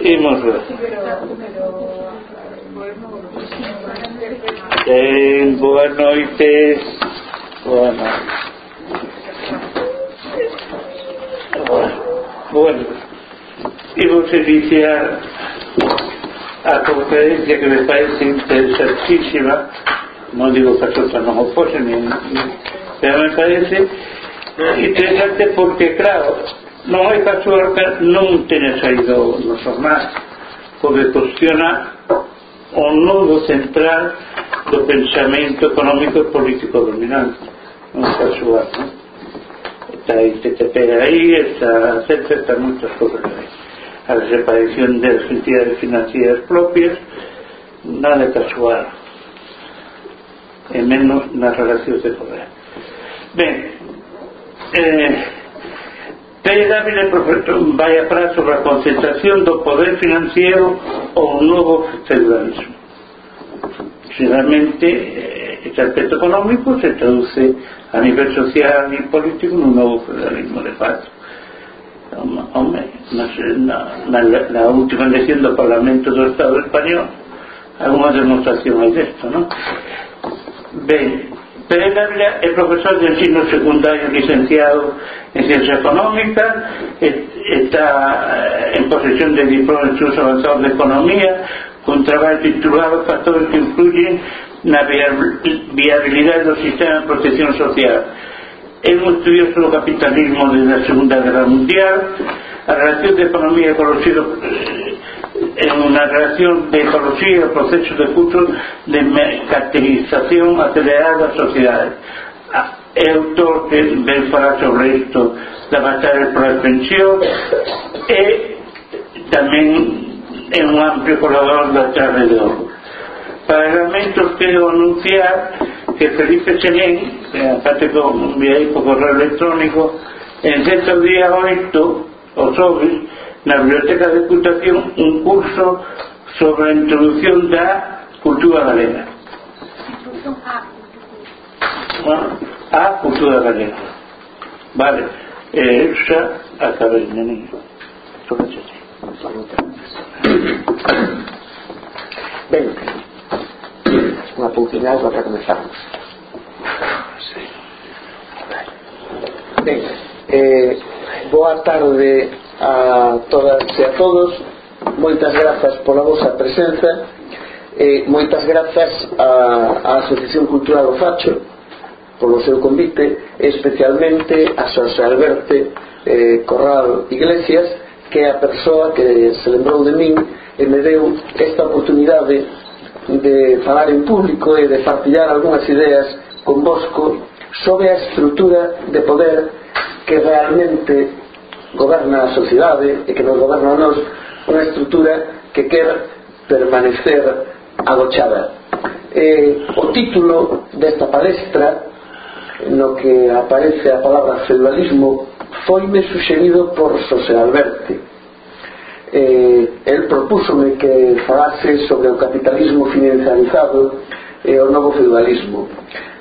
Y Monserrat. Ten buenas noches. Buenas noches. Bueno, hemos iniciado a conferencia que me parece interesantísima. No digo que nosotros nos oposen, pero me parece interesante porque, claro, Non hai Pachorca non teña saído no xornal. Porque cuestiona o nodo central do pensamento económico e político dominante. Non está súa non? está aí TTP aí está etc, está moitas cosas aí. A separación das entidades financieras propias nada casual e menos nas relacións de poder. Ben eh, Pérez vai atrás sobre a concentración do poder financiero ou novo feudalismo. Finalmente, eh, este aspecto económico se traduce a nivel social e político nun novo federalismo de facto home, nas, na, na, na última elección do Parlamento do Estado Español alguna demostración é desto, non? Ben, Pérez Ávila é profesor de ensino secundario licenciado en Ciencia Económica, está eh, en posesión de diploma en estudios avanzados de Economía, con traballo titulado Factores que influyen na viabilidade do sistema de protección social. É un estudioso do capitalismo desde a Segunda Guerra Mundial, a relación de economía con os é unha relación de ecoloxía e proceso de curso de mercantilización acelerada das sociedades. Ah, autor que ven falar sobre isto da batalla pola pensión e tamén é un amplio colaborador da Chave de Oro Parlamento quero anunciar que Felipe Chelén aparte con un viaje por correo electrónico en 100 día 8 o sobre na Biblioteca de Deputación un curso sobre a introducción da cultura galega. A ah, cultura galega. Vale, eh, xa acabei, neni. Tómachaxe. Ben, unha puntinada para comenzarmos. Ben, eh, boa tarde a todas e a todos. Moitas grazas pola vosa presenza e moitas grazas á, á Asociación Cultural do Facho polo seu convite e especialmente a Xosé Alberto eh, Corral Iglesias que é a persoa que se lembrou de min e me deu esta oportunidade de falar en público e de partillar algunhas ideas convosco sobre a estrutura de poder que realmente goberna a sociedade e que nos goberna a nos unha estrutura que quer permanecer agochada. Eh, o título desta palestra no que aparece a palabra feudalismo foime suxerido por José Alberti. Eh, el propúsome que falase sobre o capitalismo financiarizado e o novo feudalismo.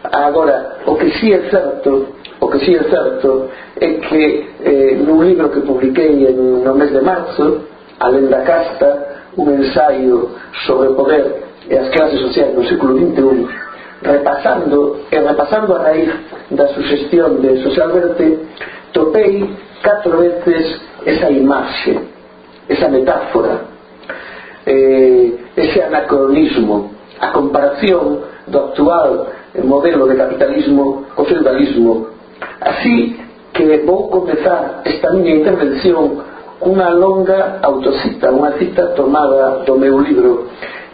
Agora, o que si sí é certo o que sí é certo é que eh, nun libro que publiquei en, no mes de marzo Alén da Casta un ensaio sobre o poder e as clases sociais no século XXI repasando e repasando a raíz da sugestión de Socialverte topei catro veces esa imaxe esa metáfora eh, ese anacronismo a comparación do actual modelo de capitalismo co feudalismo Así que vou comezar esta miña intervención cunha longa autocita, unha cita tomada do meu libro.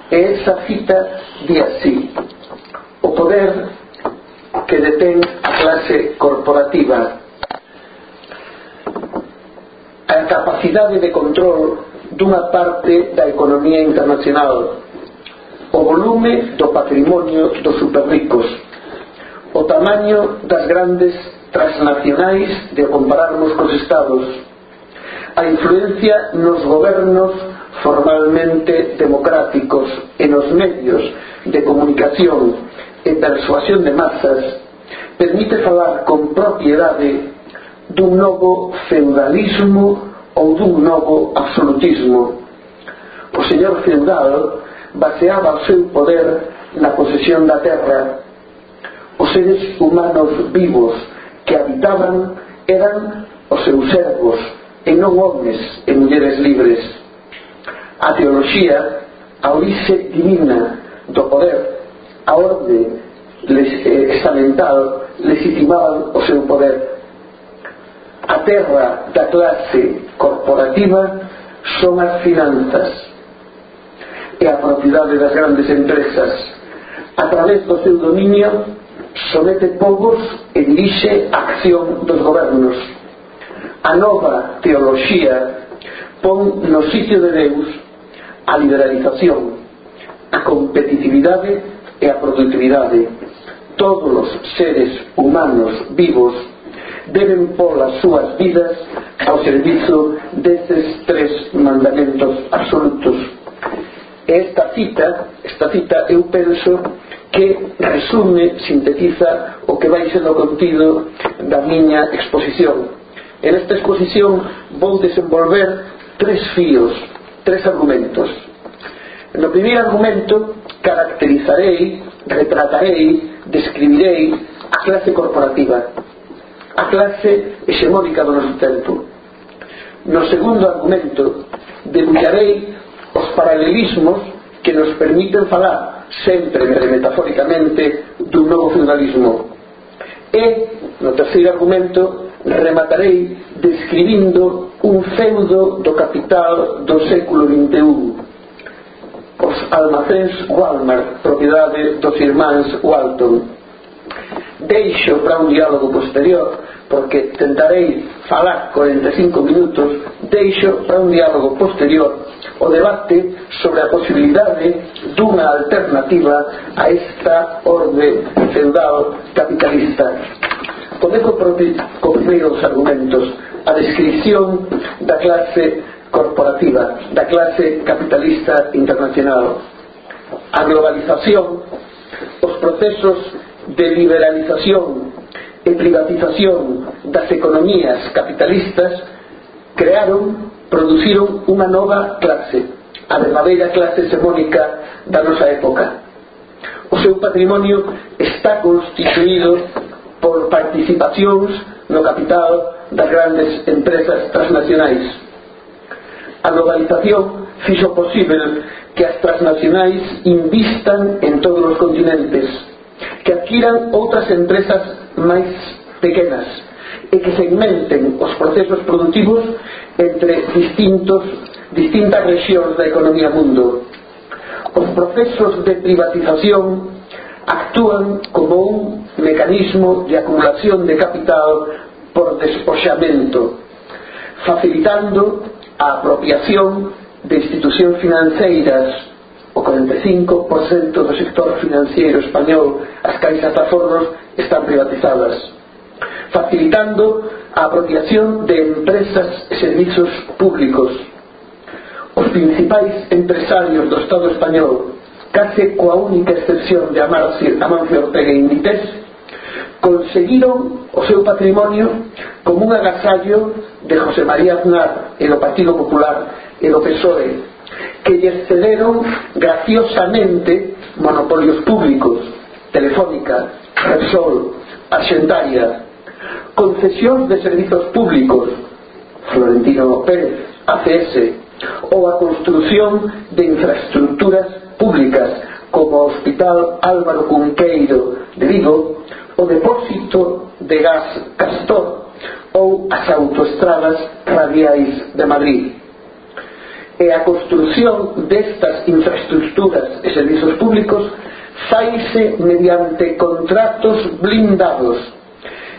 E esa cita di así, o poder que detén a clase corporativa, a capacidade de control dunha parte da economía internacional, o volume do patrimonio dos superricos, o tamaño das grandes transnacionais de compararmos cos estados a influencia nos gobernos formalmente democráticos e nos medios de comunicación e persuasión de masas permite falar con propiedade dun novo feudalismo ou dun novo absolutismo. O señor feudal baseaba o seu poder na posesión da terra. Os seres humanos vivos que habitaban eran os seus servos e non homes e mulleres libres. A teoloxía, a orixe divina do poder, a orde les, eh, estamental legitimaban o seu poder. A terra da clase corporativa son as finanzas e a propiedade das grandes empresas. A través do seu dominio somete povos elixe acción dos gobernos. A nova teoloxía pon no sitio de Deus a liberalización, a competitividade e a productividade. Todos os seres humanos vivos deben pôr as súas vidas ao servizo destes tres mandamentos absolutos. Esta cita, esta cita eu penso que resume, sintetiza o que vai sendo contido da miña exposición. En esta exposición vou desenvolver tres fíos, tres argumentos. No primeiro argumento caracterizarei, retratarei, describirei a clase corporativa, a clase hexemónica do noso tempo. No segundo argumento debullarei os paralelismos que nos permiten falar sempre metafóricamente dun novo feudalismo. E, no terceiro argumento rematarei describindo un feudo do capital do século XXI os almacéns Walmart propiedade dos irmáns Walton deixo para un diálogo posterior porque tentarei falar 45 minutos deixo para un diálogo posterior o debate sobre a posibilidade dunha alternativa a esta orde feudal capitalista. Comezo co primeiro dos argumentos. A descripción da clase corporativa da clase capitalista internacional. A globalización os procesos de liberalización e privatización das economías capitalistas crearon, produciron unha nova clase, a verdadeira clase hegemónica da nosa época. O seu patrimonio está constituído por participacións no capital das grandes empresas transnacionais. A globalización fixo posible que as transnacionais invistan en todos os continentes, que adquiran outras empresas máis pequenas e que segmenten os procesos productivos entre distintos, distintas regións da economía mundo. Os procesos de privatización actúan como un mecanismo de acumulación de capital por despoxamento, facilitando a apropiación de institucións financeiras O 45% do sector financiero español, as caixas de aforros, están privatizadas, facilitando a apropiación de empresas e servizos públicos. Os principais empresarios do Estado español, case coa única excepción de Amancio Ortega e Inditex, conseguiron o seu patrimonio como un agasallo de José María Aznar e do Partido Popular e do PSOE que lle cederon graciosamente monopolios públicos Telefónica, Repsol, Argentaria concesións de servizos públicos Florentino Pérez, ACS ou a construción de infraestructuras públicas como o Hospital Álvaro Cunqueiro de Vigo o depósito de gas Castor ou as autoestradas radiais de Madrid. E a construción destas infraestructuras e servizos públicos faise mediante contratos blindados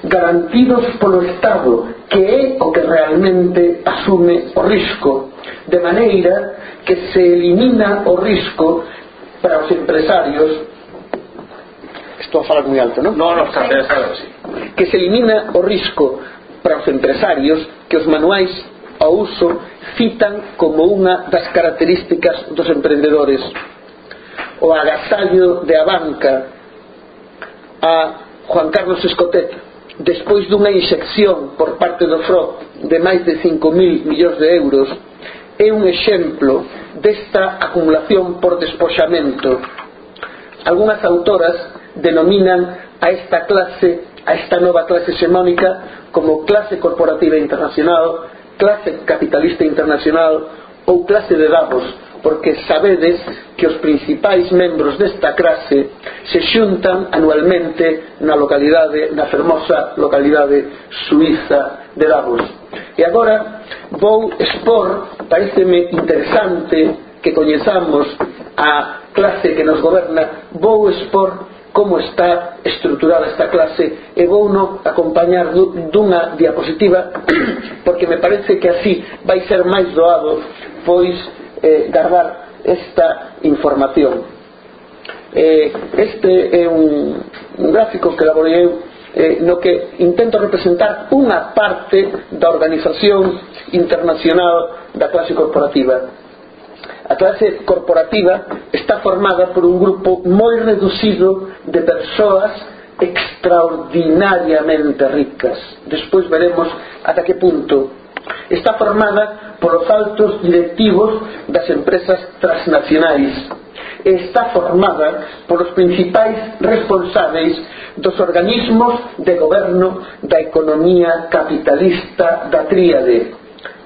garantidos polo Estado que é o que realmente asume o risco de maneira que se elimina o risco para os empresarios Estou a falar moi alto, non? Non, non, está está sí. Que se elimina o risco para os empresarios que os manuais ao uso citan como unha das características dos emprendedores o agasallo de a banca a Juan Carlos Escotet despois dunha inxección por parte do FROP de máis de 5.000 millóns de euros é un exemplo desta acumulación por despoxamento algunhas autoras denominan a esta clase, a esta nova clase xemánica, como clase corporativa internacional, clase capitalista internacional ou clase de davos, porque sabedes que os principais membros desta clase se xuntan anualmente na localidade, na fermosa localidade suiza de Davos. E agora vou expor, pareceme interesante que coñezamos a clase que nos goberna, vou expor como está estruturada esta clase e vou no acompañar dunha diapositiva porque me parece que así vai ser máis doado pois eh, guardar esta información. Eh, este é un, un gráfico que elaborei eh, no que intento representar unha parte da organización internacional da clase corporativa a clase corporativa está formada por un grupo moi reducido de persoas extraordinariamente ricas. Despois veremos ata que punto. Está formada polos altos directivos das empresas transnacionais. E está formada polos principais responsáveis dos organismos de goberno da economía capitalista da tríade.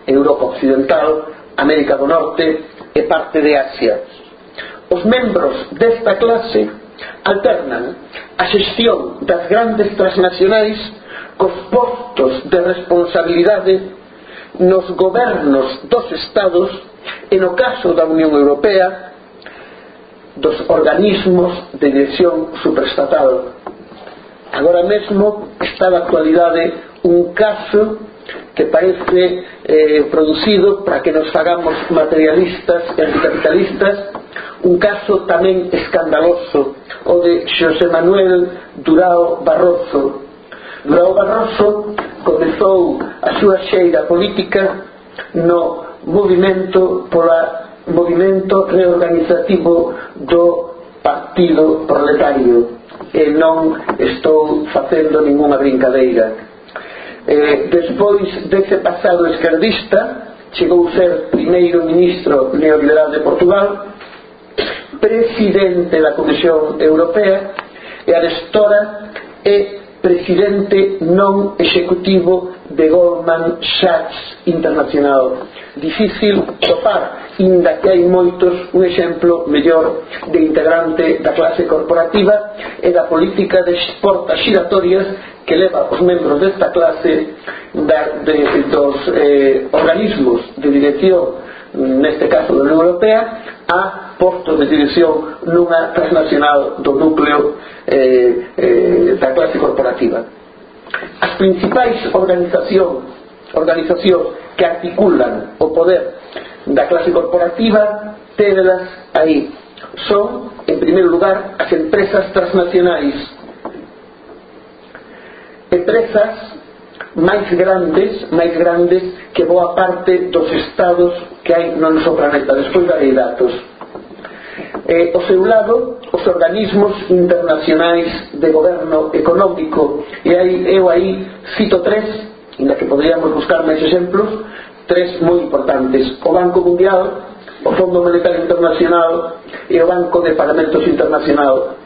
Europa Occidental, América do Norte e parte de Asia. Os membros desta clase alternan a xestión das grandes transnacionais cos postos de responsabilidade nos gobernos dos estados e no caso da Unión Europea dos organismos de dirección superestatal. Agora mesmo está na actualidade un caso que parece eh, producido para que nos fagamos materialistas e anticapitalistas un caso tamén escandaloso o de Xosé Manuel Durao Barroso. Durao Barroso comezou a súa xeira política no movimento pola movimento reorganizativo do Partido Proletario e non estou facendo ningunha brincadeira eh, despois dese pasado esquerdista chegou a ser primeiro ministro neoliberal de Portugal presidente da Comisión Europea e arestora e presidente non executivo de Goldman Sachs Internacional. Difícil topar, inda que hai moitos un exemplo mellor de integrante da clase corporativa e da política de portas giratorias que leva os membros desta clase da, de, dos eh, organismos de dirección neste caso da Unión Europea a postos de dirección nunha transnacional do núcleo eh, eh, da clase corporativa principais organización organizacións que articulan o poder da clase corporativa tedelas aí. Son, en primeiro lugar, as empresas transnacionais. Empresas máis grandes máis grandes que boa parte dos estados que hai no noso planeta despois darei datos eh, o seu lado os organismos internacionais de goberno económico. E aí, eu aí cito tres inda que podríamos buscar máis exemplos tres moi importantes. O Banco Mundial o Fondo Monetario Internacional e o Banco de Pagamentos Internacional.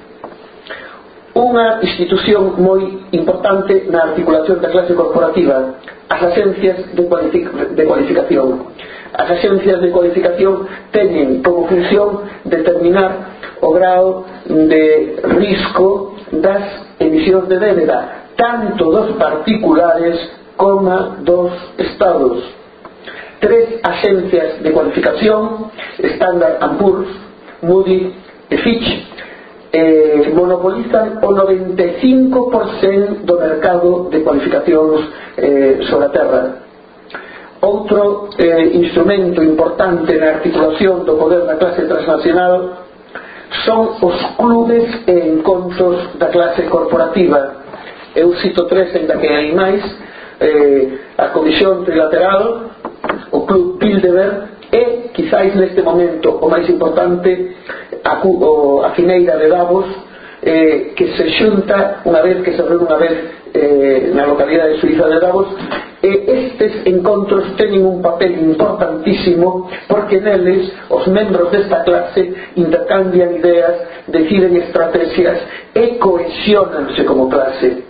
Unha institución moi importante na articulación da clase corporativa as agencias de, cualific de cualificación. As agencias de cualificación teñen como función determinar o grao de risco das emisións de débeda tanto dos particulares como dos estados. Tres agencias de cualificación, Standard Poor's, Moody e Fitch, eh, monopolizan o 95% do mercado de cualificacións eh, sobre a terra Outro eh, instrumento importante na articulación do poder da clase transnacional son os clubes e encontros da clase corporativa. Eu cito tres, ainda que hai máis, eh, a Comisión Trilateral, o Club Bilderberg e, quizáis neste momento, o máis importante, a, o, a Cineira de Davos, eh, que se xunta unha vez que se reúne unha vez eh, na localidade de Suiza de Davos e estes encontros teñen un papel importantísimo porque neles os membros desta clase intercambian ideas deciden estrategias e cohesionanse como clase.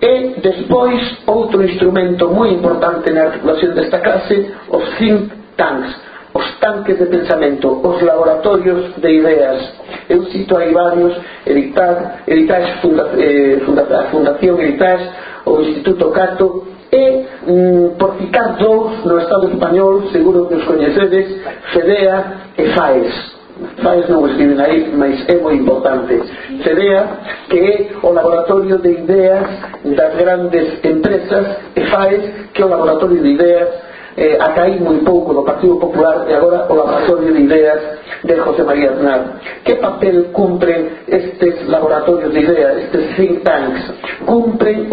E despois outro instrumento moi importante na articulación desta clase os think tanks os tanques de pensamento, os laboratorios de ideas. Eu cito aí varios, Editar, Editais funda, eh, funda, a Fundación Editais, o Instituto Cato, e, mm, por citar dous no Estado español, seguro que os coñecedes, FEDEA e FAES FAES non escriben aí, mas é moi importante. FEDEA, que é o laboratorio de ideas das grandes empresas, e FAES, que é o laboratorio de ideas eh, acaí moi pouco do Partido Popular e agora o laboratorio de ideas de José María Aznar que papel cumpren estes laboratorios de ideas, estes think tanks cumpren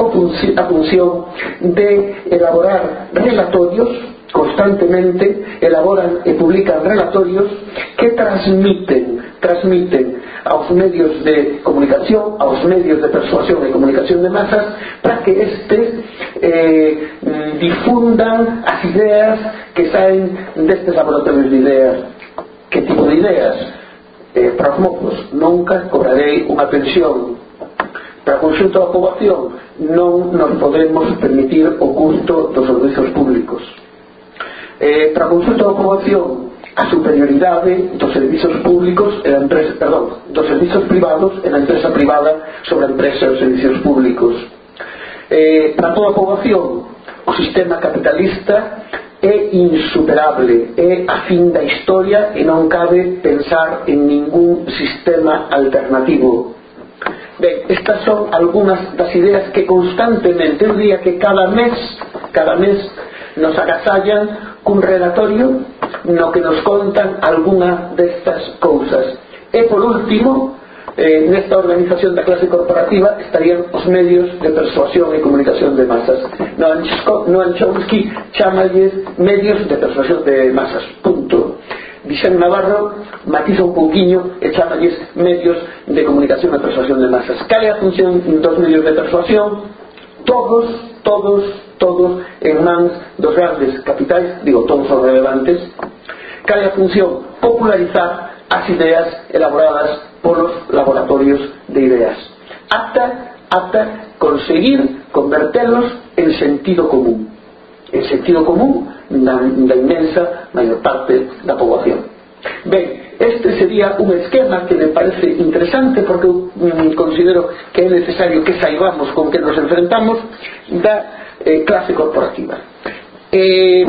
a función de elaborar relatorios constantemente elaboran e publican relatorios que transmiten transmiten aos medios de comunicación, aos medios de persuasión e comunicación de masas para que estes eh, difundan as ideas que saen destes laboratorios de ideas. Que tipo de ideas? Eh, para os mocos nunca cobrarei unha pensión. Para o conxunto da poboación non nos podemos permitir o custo dos servizos públicos. Eh, para consulta da poboación a superioridade dos servizos públicos e da empresa, perdón, dos servizos privados e da empresa privada sobre a empresa e os servizos públicos. Eh, para toda a poboación, o sistema capitalista é insuperable, é a fin da historia e non cabe pensar en ningún sistema alternativo. Ben, estas son algunhas das ideas que constantemente, eu diría que cada mes, cada mes nos agasallan un relatorio no que nos contan algunha destas cousas e por último eh, nesta organización da clase corporativa estarían os medios de persuasión e comunicación de masas Noam Chomsky chamalles medios de persuasión de masas punto Vicente Navarro matiza un pouquiño e chamalles medios de comunicación e persuasión de masas. Cal é a función dos medios de persuasión? Todos todos, todos en mans dos grandes capitais, digo, todos os relevantes, cae a función popularizar as ideas elaboradas polos laboratorios de ideas, ata, ata conseguir convertelos en sentido común, en sentido común da, da inmensa maior parte da poboación. Ben, Este sería un esquema que me parece interesante porque mm, considero que é necesario que saibamos con que nos enfrentamos da eh, clase corporativa. Eh,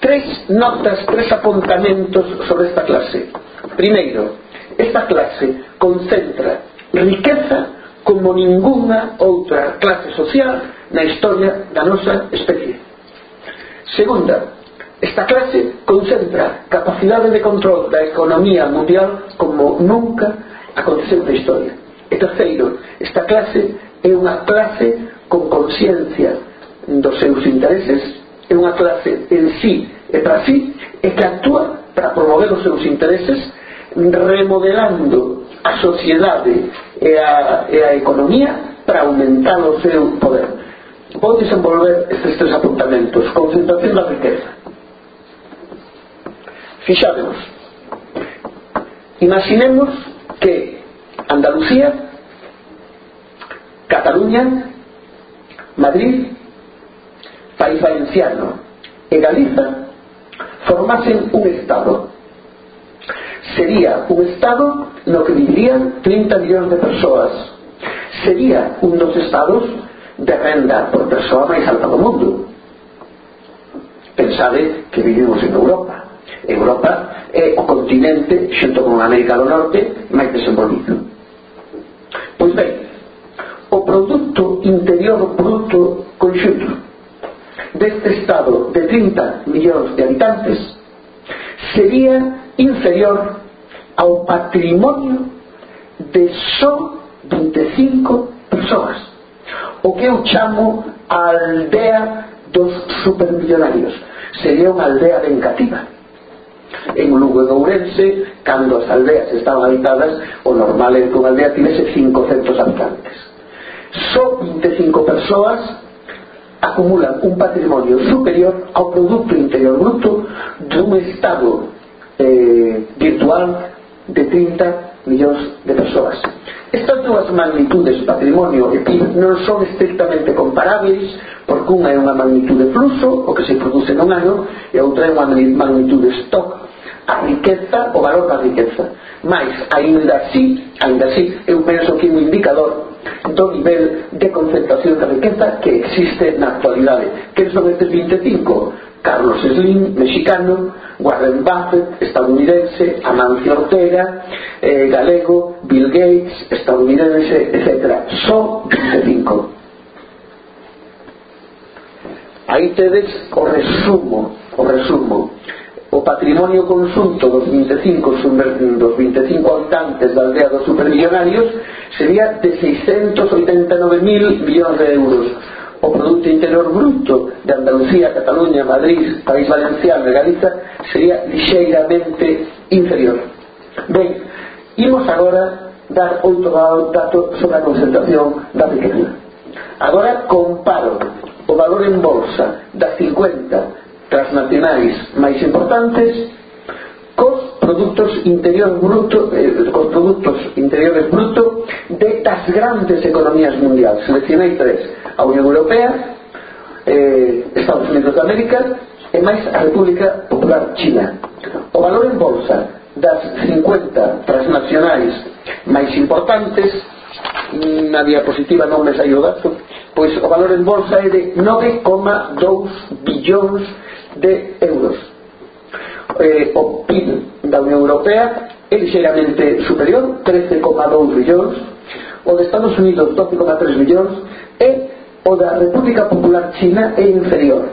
tres notas, tres apuntamentos sobre esta clase. Primeiro, esta clase concentra riqueza como ninguna outra clase social na historia da nosa especie. Segunda, Esta clase concentra capacidade de control da economía mundial como nunca aconteceu na historia. E terceiro, esta clase é unha clase con conciencia dos seus intereses, é unha clase en sí e para sí, e que actúa para promover os seus intereses remodelando a sociedade e a, e a economía para aumentar o seu poder. Vou desenvolver estes tres apuntamentos. Concentración da riqueza fixademos imaginemos que Andalucía Cataluña Madrid País Valenciano Galiza formasen un Estado. Sería un Estado no que vivirían 30 millóns de persoas sería un dos Estados de renda por persoa máis alta do mundo. Pensade que vivimos en Europa Europa é o continente xunto con América do Norte máis desenvolvido. Pois ben o produto interior bruto conxunto deste estado de 30 millóns de habitantes sería inferior ao patrimonio de só 25 persoas o que eu chamo a aldea dos supermillonarios. Sería unha aldea vengativa. En Lugo e Ourense, cando as aldeas estaban habitadas, o normal é que unha aldea tivese 500 habitantes. Só 25 persoas acumulan un patrimonio superior ao Producto Interior Bruto dun Estado eh, virtual de 30 millóns de persoas. Estas dúas magnitudes patrimonio e PIB non son estrictamente comparáveis porque unha é unha magnitude fluxo, o que se produce nun ano, e outra é unha magnitude stock, a riqueza, o valor da riqueza. Mais, ainda así, ainda así, eu penso que é un indicador do nivel de concentración da riqueza que existe na actualidade. Que son estes 25? Carlos Slim, mexicano, Warren Buffett, estadounidense, Amancio Ortega, eh, galego, Bill Gates, estadounidense, etc. Só 25. Aí tedes o resumo, o resumo. O patrimonio consunto dos 25, dos 25 habitantes da aldea dos supermillonarios sería de 689.000 millóns de euros o Produto Interior Bruto de Andalucía, Cataluña, Madrid, País Valenciano e Galiza sería lixeiramente inferior. Ben, imos agora dar outro dato sobre a concentración da riqueza. Agora comparo o valor en bolsa das 50 transnacionais máis importantes cos produtos eh, interiores bruto, eh, cos produtos interiores bruto destas grandes economías mundiais. Seleccionei tres. A Unión Europea, eh, Estados Unidos de América e máis a República Popular China. O valor en bolsa das 50 transnacionais máis importantes na diapositiva non me saio dato pois o valor en bolsa é de 9,2 billóns de euros eh, o PIB da Unión Europea é ligeramente superior, 13,2 billóns o de Estados Unidos 12,3 millóns e o da República Popular China é inferior,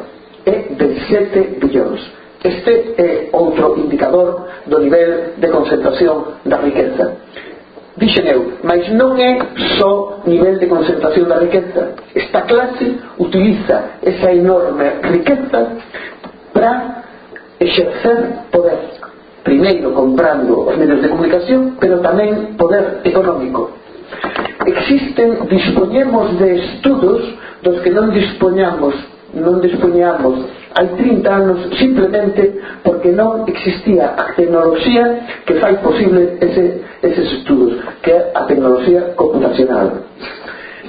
é de 7 billóns. Este é outro indicador do nivel de concentración da riqueza. Dixen eu, mas non é só nivel de concentración da riqueza. Esta clase utiliza esa enorme riqueza para exercer poder primeiro comprando os medios de comunicación pero tamén poder económico. Existen dispoñemos de estudos dos que non dispoñamos non dispoñamos hai 30 anos simplemente porque non existía a tecnoloxía que fai posible ese, eses estudos que é a tecnoloxía computacional.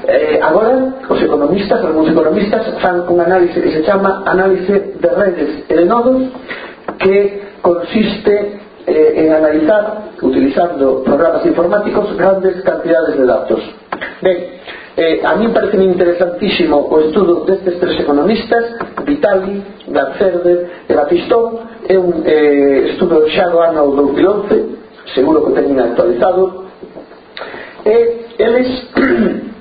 Eh, agora, os economistas, algúns economistas, fan un análise que se chama análise de redes e de nodos que consiste eh, en analizar, utilizando programas informáticos, grandes cantidades de datos. Ben, eh, a mí parece interesantísimo o estudo destes tres economistas Vitali, Garcerder e Batistón é un eh, estudo xa do ano 2011 seguro que teñen actualizado e eles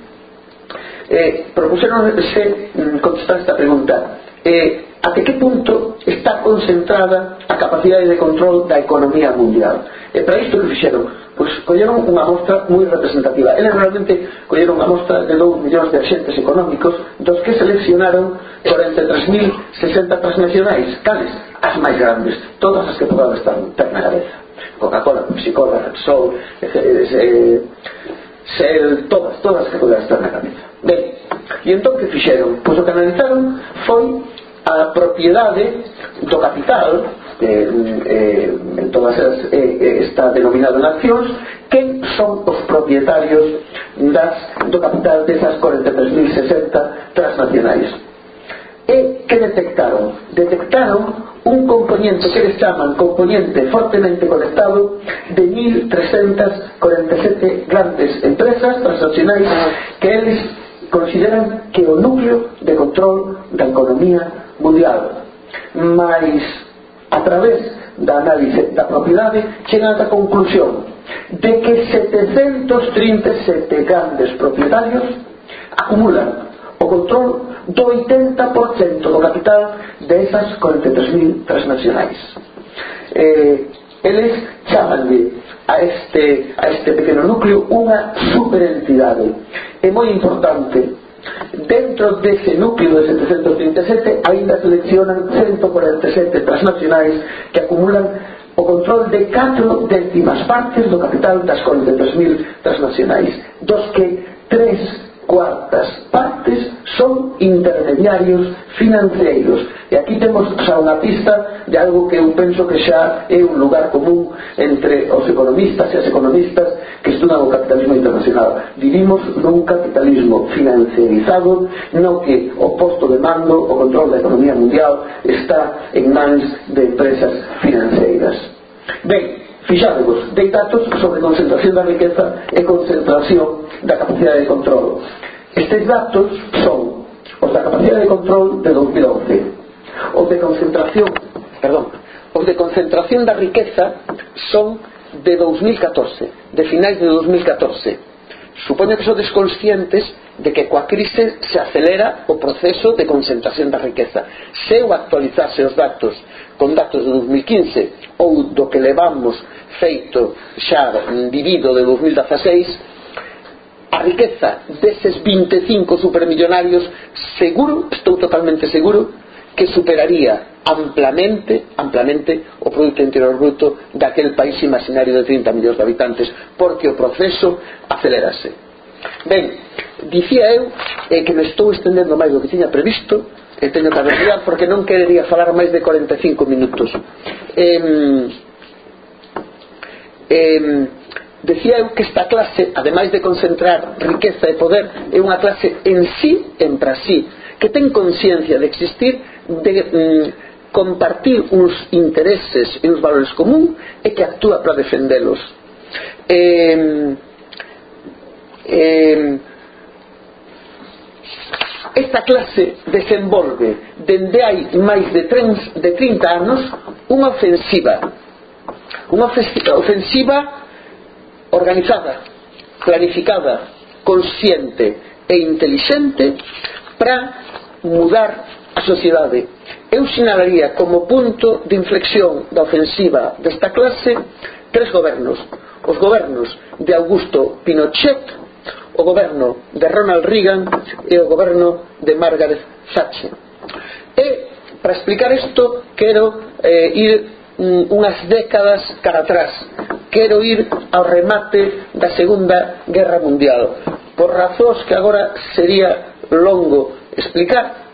eh, propuseronse contestar esta pregunta eh, até que punto está concentrada a capacidade de control da economía mundial e para isto que fixeron pois colleron unha mostra moi representativa eles realmente colleron unha mostra de 2 millóns de agentes económicos dos que seleccionaron 43.060 transnacionais cales? as máis grandes todas as que podan estar na cabeza Coca-Cola, Pepsi-Cola, Repsol, eh, eh, Shell, todas, todas que podan estar na cabeza E entón que fixeron? Pois o que analizaron foi a propiedade do capital eh, eh, en todas as, eh, eh, está denominado en accións que son os propietarios das, do capital desas 43.060 transnacionais e que detectaron? detectaron un componente que les chaman componente fortemente conectado de 1.347 grandes empresas transnacionais que eles consideran que o núcleo de control da economía mundial. Mas, a través da análise da propiedade, chegan á conclusión de que 737 grandes propietarios acumulan o control do 80% do capital desas 43.000 transnacionais. Eh, Eles chamanlle a este, a este pequeno núcleo unha superentidade. É moi importante. Dentro dese núcleo de 737 aínda seleccionan 147 transnacionais que acumulan o control de 4 décimas partes do capital das 43.000 transnacionais, dos que 3 cuartas partes son intermediarios financeiros. E aquí temos xa unha pista de algo que eu penso que xa é un lugar común entre os economistas e as economistas que estudan o capitalismo internacional. Vivimos nun capitalismo financiarizado no que o posto de mando, o control da economía mundial está en mans de empresas financeiras. Ben, Fixádevos, dei datos sobre concentración da riqueza e concentración da capacidade de control. Estes datos son os da capacidade de control de 2011. Os de concentración, perdón, os de concentración da riqueza son de 2014, de finais de 2014. Supoño que sodes conscientes de que coa crise se acelera o proceso de concentración da riqueza. Se eu actualizase os datos con datos de 2015 ou do que levamos feito xa vivido de 2016 a riqueza deses 25 supermillonarios seguro, estou totalmente seguro que superaría amplamente amplamente o Producto Interior Bruto daquel país imaginario de 30 millóns de habitantes porque o proceso acelerase ben, dicía eu eh, que me estou estendendo máis do que tiña previsto e teño que abreviar porque non querería falar máis de 45 minutos. Eh, eh, decía eu que esta clase ademais de concentrar riqueza e poder é unha clase en sí en pra sí que ten conciencia de existir de mm, compartir uns intereses e uns valores común e que actúa para defendelos. Eh, eh, Esta clase desenvolve dende hai máis de, trens, de 30 anos unha ofensiva unha ofensiva organizada, planificada, consciente e inteligente para mudar a sociedade. Eu sinalaría como punto de inflexión da ofensiva desta clase tres gobernos. Os gobernos de Augusto Pinochet, o goberno de Ronald Reagan e o goberno de Margaret Thatcher. E, para explicar isto, quero eh, ir mm, unhas décadas cara atrás. Quero ir ao remate da Segunda Guerra Mundial. Por razóns que agora sería longo explicar,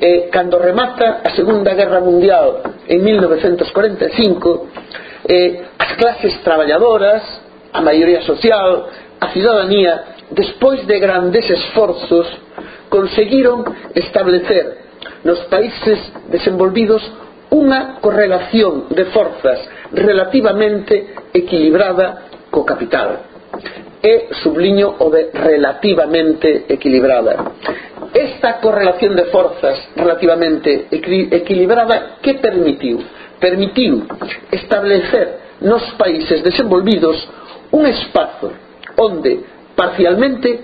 eh, cando remata a Segunda Guerra Mundial en 1945 eh, as clases traballadoras a maioría social a cidadanía despois de grandes esforzos, conseguiron establecer nos países desenvolvidos unha correlación de forzas relativamente equilibrada co capital. E subliño o de relativamente equilibrada. Esta correlación de forzas relativamente equi equilibrada que permitiu? Permitiu establecer nos países desenvolvidos un espazo onde parcialmente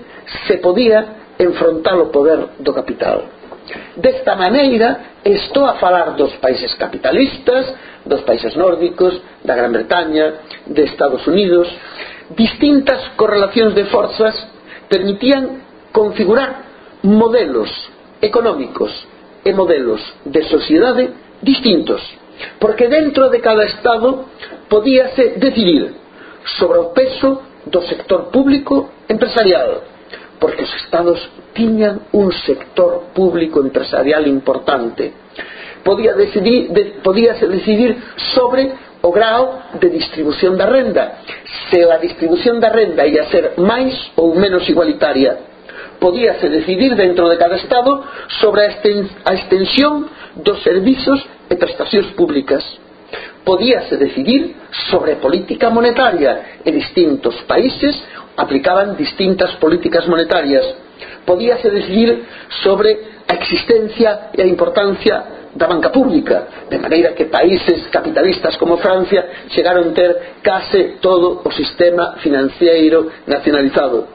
se podía enfrontar o poder do capital. Desta maneira, estou a falar dos países capitalistas, dos países nórdicos, da Gran Bretaña, de Estados Unidos. Distintas correlacións de forzas permitían configurar modelos económicos e modelos de sociedade distintos, porque dentro de cada Estado podíase decidir sobre o peso do sector público empresarial porque os estados tiñan un sector público empresarial importante. Podía decidir, de, podíase decidir sobre o grau de distribución da renda. Se a distribución da renda ia ser máis ou menos igualitaria podíase decidir dentro de cada Estado sobre a extensión dos servizos e prestacións públicas podíase decidir sobre política monetaria e distintos países aplicaban distintas políticas monetarias podíase decidir sobre a existencia e a importancia da banca pública, de maneira que países capitalistas como Francia chegaron ter case todo o sistema financiero nacionalizado.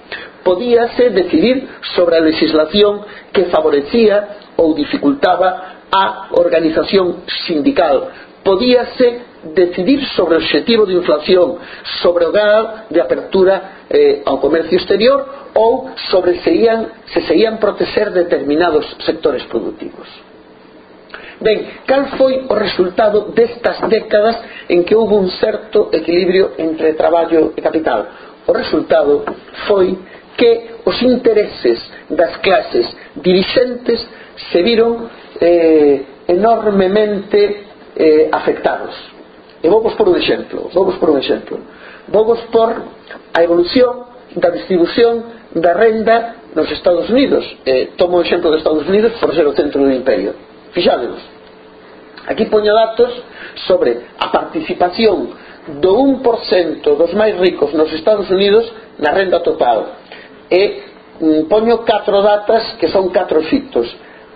Podíase decidir sobre a legislación que favorecía ou dificultaba a organización sindical, podíase decidir sobre o objetivo de inflación, sobre o grado de apertura eh, ao comercio exterior ou sobre se, ian, se se ian proteger determinados sectores productivos. Ben, cal foi o resultado destas décadas en que houve un certo equilibrio entre traballo e capital? O resultado foi que os intereses das clases dirixentes se viron eh, enormemente eh, afectados. E vou vos por un exemplo, vou vos por un exemplo. Vou vos por a evolución da distribución da renda nos Estados Unidos. Eh, tomo o exemplo dos Estados Unidos por ser o centro do imperio. Fixádevos. Aquí poño datos sobre a participación do 1% dos máis ricos nos Estados Unidos na renda total. E mm, poño catro datas que son catro fitos.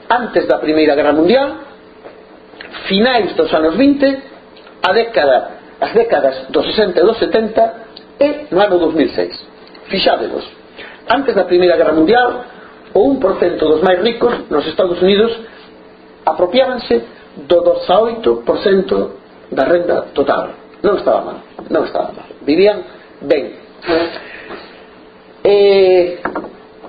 Antes da Primeira Guerra Mundial, finais dos anos 20 a década as décadas dos 60 e dos 70 e no ano 2006 fixádevos antes da Primeira Guerra Mundial o 1% dos máis ricos nos Estados Unidos apropiábanse do 18% da renda total. Non estaba mal non estaba mal. Vivían ben. E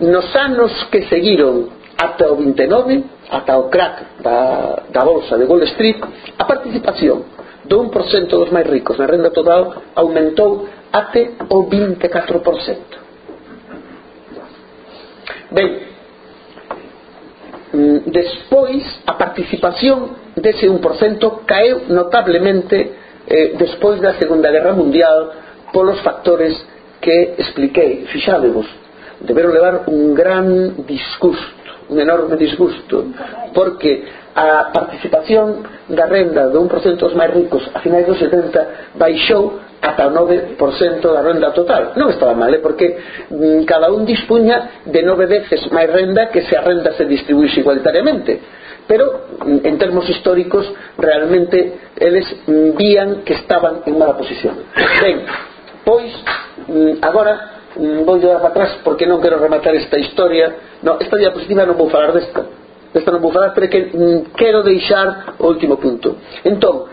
nos anos que seguiron ata o 29 ata o crack da, da bolsa de Wall Street, a participación do 1% dos máis ricos na renda total aumentou até o 24%. Ben, mm, despois a participación dese 1% caeu notablemente eh, despois da Segunda Guerra Mundial polos factores que expliquei, fixádevos, deberon levar un gran discurso un enorme disgusto porque a participación da renda de un procento dos máis ricos a finais dos 70 baixou ata o 9% da renda total. Non estaba mal, é porque mm, cada un dispuña de nove veces máis renda que se a renda se distribuíse igualitariamente. Pero mm, en termos históricos realmente eles mm, vían que estaban en mala posición. Ben, pois mm, agora vou dar para atrás porque non quero rematar esta historia no, esta diapositiva non vou falar desta desta non vou falar pero que mm, quero deixar o último punto entón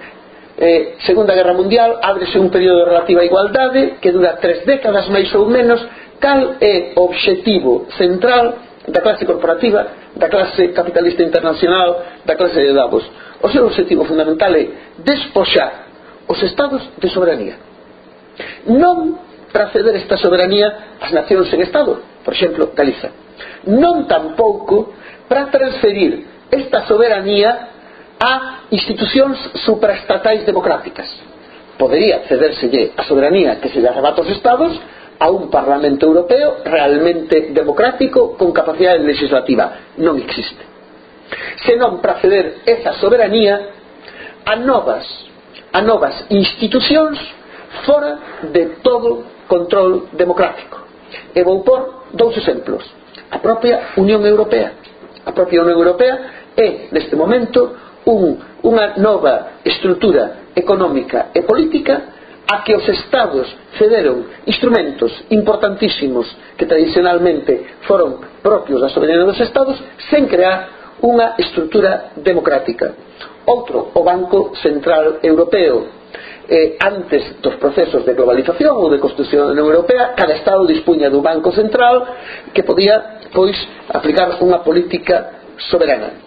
eh, Segunda Guerra Mundial ábrese un período de relativa igualdade que dura tres décadas máis ou menos cal é o obxectivo central da clase corporativa, da clase capitalista internacional, da clase de Davos. O seu objetivo fundamental é despoxar os estados de soberanía. Non para ceder esta soberanía ás nacións en Estado, por exemplo, Galiza. Non tampouco para transferir esta soberanía a institucións supraestatais democráticas. Podería cedérselle a soberanía que se lle arrebata aos Estados a un Parlamento Europeo realmente democrático con capacidade legislativa. Non existe. Senón para ceder esa soberanía a novas a novas institucións fora de todo control democrático. E vou por dous exemplos. A propia Unión Europea. A propia Unión Europea é, neste momento, un, unha nova estrutura económica e política a que os estados cederon instrumentos importantísimos que tradicionalmente foron propios da soberanía dos estados sen crear unha estrutura democrática. Outro, o Banco Central Europeo, eh, antes dos procesos de globalización ou de construcción da Unión Europea cada Estado dispuña dun banco central que podía pois aplicar unha política soberana.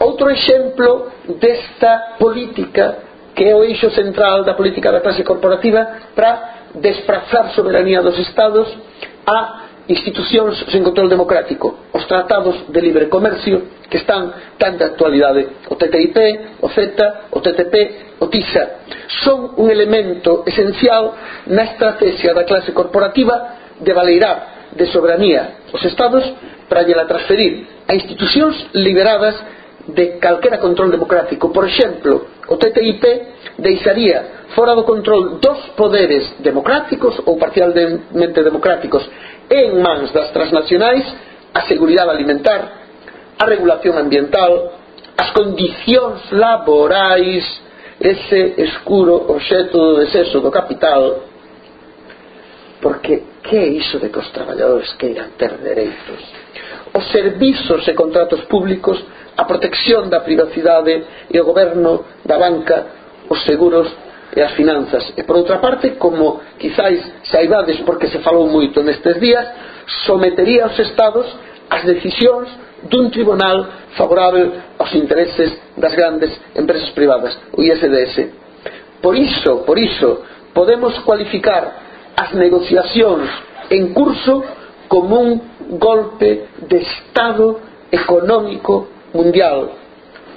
Outro exemplo desta política que é o eixo central da política da clase corporativa para desprazar soberanía dos Estados a institucións sen control democrático, os tratados de libre comercio que están tan de actualidade, o TTIP, o CETA, o TTP, o TISA, son un elemento esencial na estrategia da clase corporativa de valeirar de soberanía os estados para llela transferir a institucións liberadas de calquera control democrático. Por exemplo, o TTIP deixaría fora do control dos poderes democráticos ou parcialmente democráticos en mans das transnacionais a seguridade alimentar, a regulación ambiental, as condicións laborais, ese escuro obxeto do desexo do capital, porque que é iso de que os traballadores queiran ter dereitos? Os servizos e contratos públicos, a protección da privacidade e o goberno da banca, os seguros e as finanzas. E por outra parte, como quizáis saibades porque se falou moito nestes días, sometería aos estados as decisións dun tribunal favorável aos intereses das grandes empresas privadas, o ISDS. Por iso, por iso, podemos cualificar as negociacións en curso como un golpe de Estado económico mundial.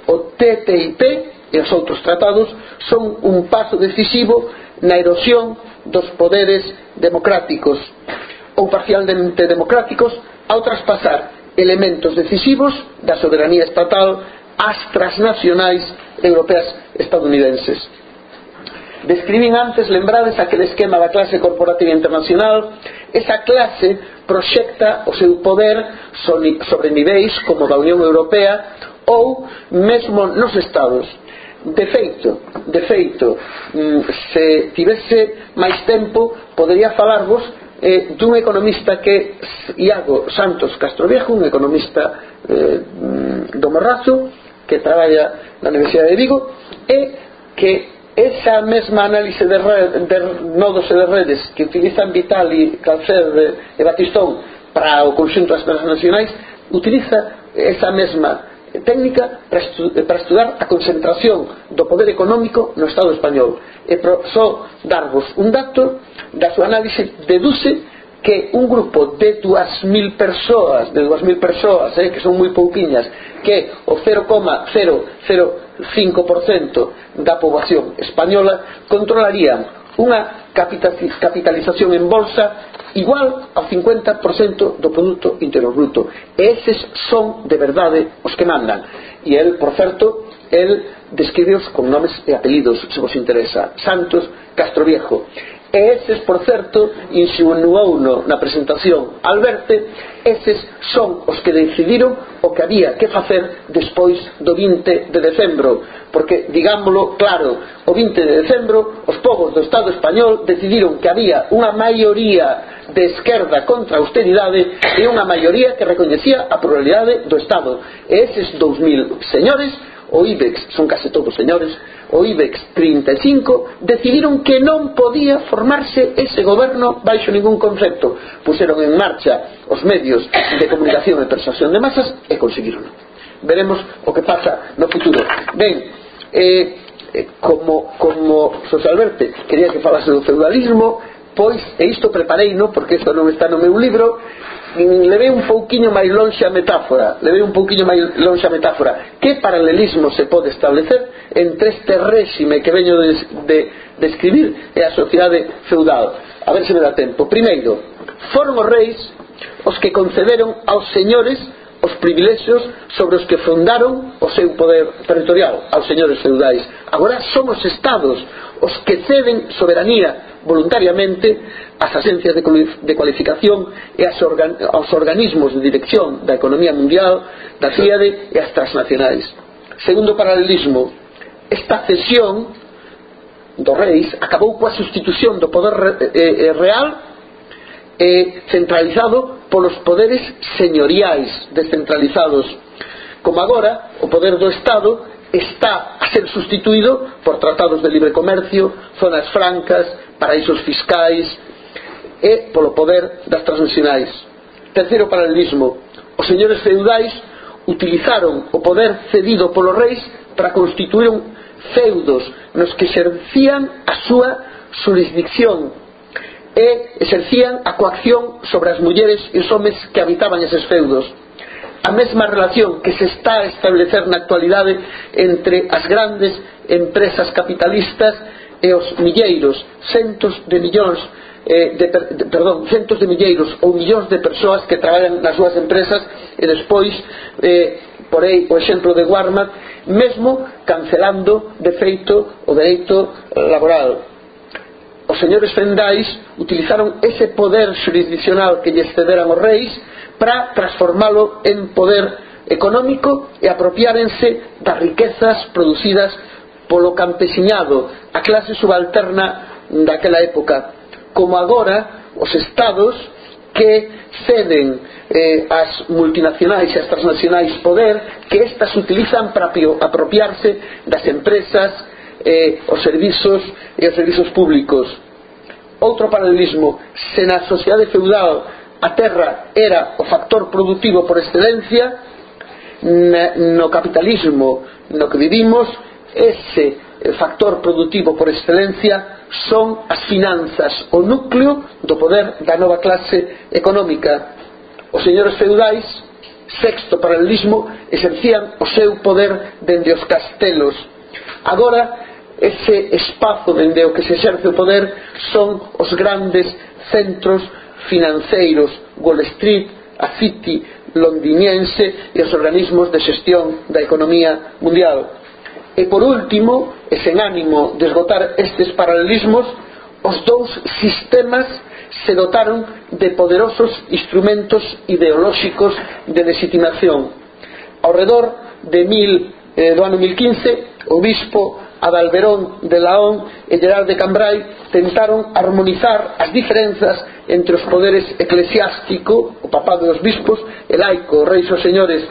O TTIP e os outros tratados son un paso decisivo na erosión dos poderes democráticos ou parcialmente democráticos ao traspasar elementos decisivos da soberanía estatal ás transnacionais europeas estadounidenses. Describín antes, lembrades, aquel esquema da clase corporativa internacional. Esa clase proxecta o seu poder sobre niveis como da Unión Europea ou mesmo nos Estados De feito, de feito, mm, se tivese máis tempo, podería falarvos eh, dun economista que Iago Santos Castroviejo, un economista eh, mm, do Morrazo, que traballa na Universidade de Vigo, e que esa mesma análise de, red, de nodos e de redes que utilizan Vitali, Calcer e Batistón para o conxunto das transnacionais, utiliza esa mesma técnica para, estu para estudar a concentración do poder económico no Estado español. E pro só darvos un dato da súa análise deduce que un grupo de 2.000 persoas de 2.000 persoas, eh, que son moi pouquiñas que o 0,005% da poboación española controlarían unha capitalización en bolsa igual ao 50% do produto interior bruto. E eses son de verdade os que mandan. E el, por certo, el describios con nomes e apelidos se vos interesa. Santos Castroviejo. E eses, por certo, insinuouno na presentación Alberte, eses son os que decidiron o que había que facer despois do 20 de decembro. Porque, digámoslo claro, o 20 de decembro os povos do Estado español decidiron que había unha maioría de esquerda contra a austeridade e unha maioría que recoñecía a pluralidade do Estado. E eses 2000 señores o IBEX, son case todos señores, o IBEX 35, decidiron que non podía formarse ese goberno baixo ningún concepto. Puseron en marcha os medios de comunicación e persuasión de masas e conseguiron. Veremos o que pasa no futuro. Ben, eh, eh como, como José Alberto quería que falase do feudalismo, pois, e isto preparei, no, porque isto non está no meu libro, levei un pouquiño máis longe a metáfora levei un pouquiño máis longe a metáfora. Que paralelismo se pode establecer entre este réxime que veño de, de, de escribir e a sociedade feudal? A ver se me dá tempo. Primeiro, foron os reis os que concederon aos señores os privilexios sobre os que fundaron o seu poder territorial aos señores feudais. Agora son os estados os que ceden soberanía voluntariamente ás asencias de cualificación e aos organismos de dirección da economía mundial, da CIADE e as transnacionais. Segundo paralelismo, esta cesión dos reis acabou coa sustitución do poder eh, eh, real eh, centralizado polos poderes señoriais descentralizados. Como agora o poder do Estado está a ser sustituído por tratados de libre comercio zonas francas, paraísos fiscais e polo poder das transnacionais. Terceiro paralelismo. Os señores feudais utilizaron o poder cedido polos reis para constituir feudos nos que exercían a súa jurisdicción e exercían a coacción sobre as mulleres e os homes que habitaban eses feudos. A mesma relación que se está a establecer na actualidade entre as grandes empresas capitalistas e os milleiros, centos de millóns eh, de, de, perdón, centos de milleiros ou millóns de persoas que traballan nas súas empresas e despois eh, por aí o exemplo de Walmart, mesmo cancelando de feito o dereito laboral os señores fendais utilizaron ese poder jurisdicional que lles cederan os reis para transformalo en poder económico e apropiárense das riquezas producidas polo campesiñado a clase subalterna daquela época como agora os estados que ceden eh, as multinacionais e as transnacionais poder que estas utilizan para apropiarse das empresas eh, os servizos e os servizos públicos. Outro paralelismo se na sociedade feudal a terra era o factor productivo por excelencia no capitalismo no que vivimos ese eh, factor productivo por excelencia son as finanzas o núcleo do poder da nova clase económica. Os señores feudais sexto paralelismo exercían o seu poder dende os castelos. Agora ese espazo dende o que se exerce o poder son os grandes centros financeiros Wall Street, a City londiniense e os organismos de xestión da economía mundial. E por último e sen ánimo de esgotar estes paralelismos os dous sistemas se dotaron de poderosos instrumentos ideolóxicos de legitimación. Ao redor de mil, eh, do ano 1015 o bispo Adalberón de Laón e Gerard de Cambrai tentaron armonizar as diferenzas entre os poderes eclesiástico, o papado dos bispos, e laico, o reis os señores,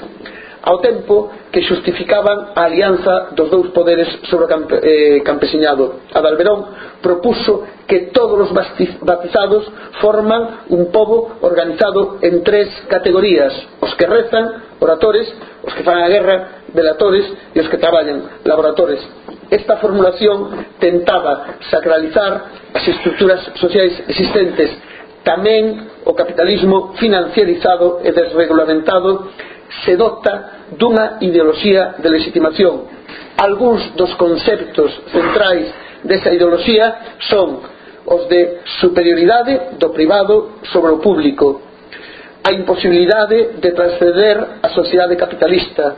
ao tempo que xustificaban a alianza dos dous poderes sobre o campe, eh, campesiñado. Adalberón propuso que todos os batizados forman un pobo organizado en tres categorías, os que rezan, oratores, os que fan a guerra, delatores e os que traballan, laboratores esta formulación tentaba sacralizar as estructuras sociais existentes tamén o capitalismo financiarizado e desregulamentado se dota dunha ideoloxía de legitimación. algúns dos conceptos centrais desa ideoloxía son os de superioridade do privado sobre o público, a imposibilidade de transceder a sociedade capitalista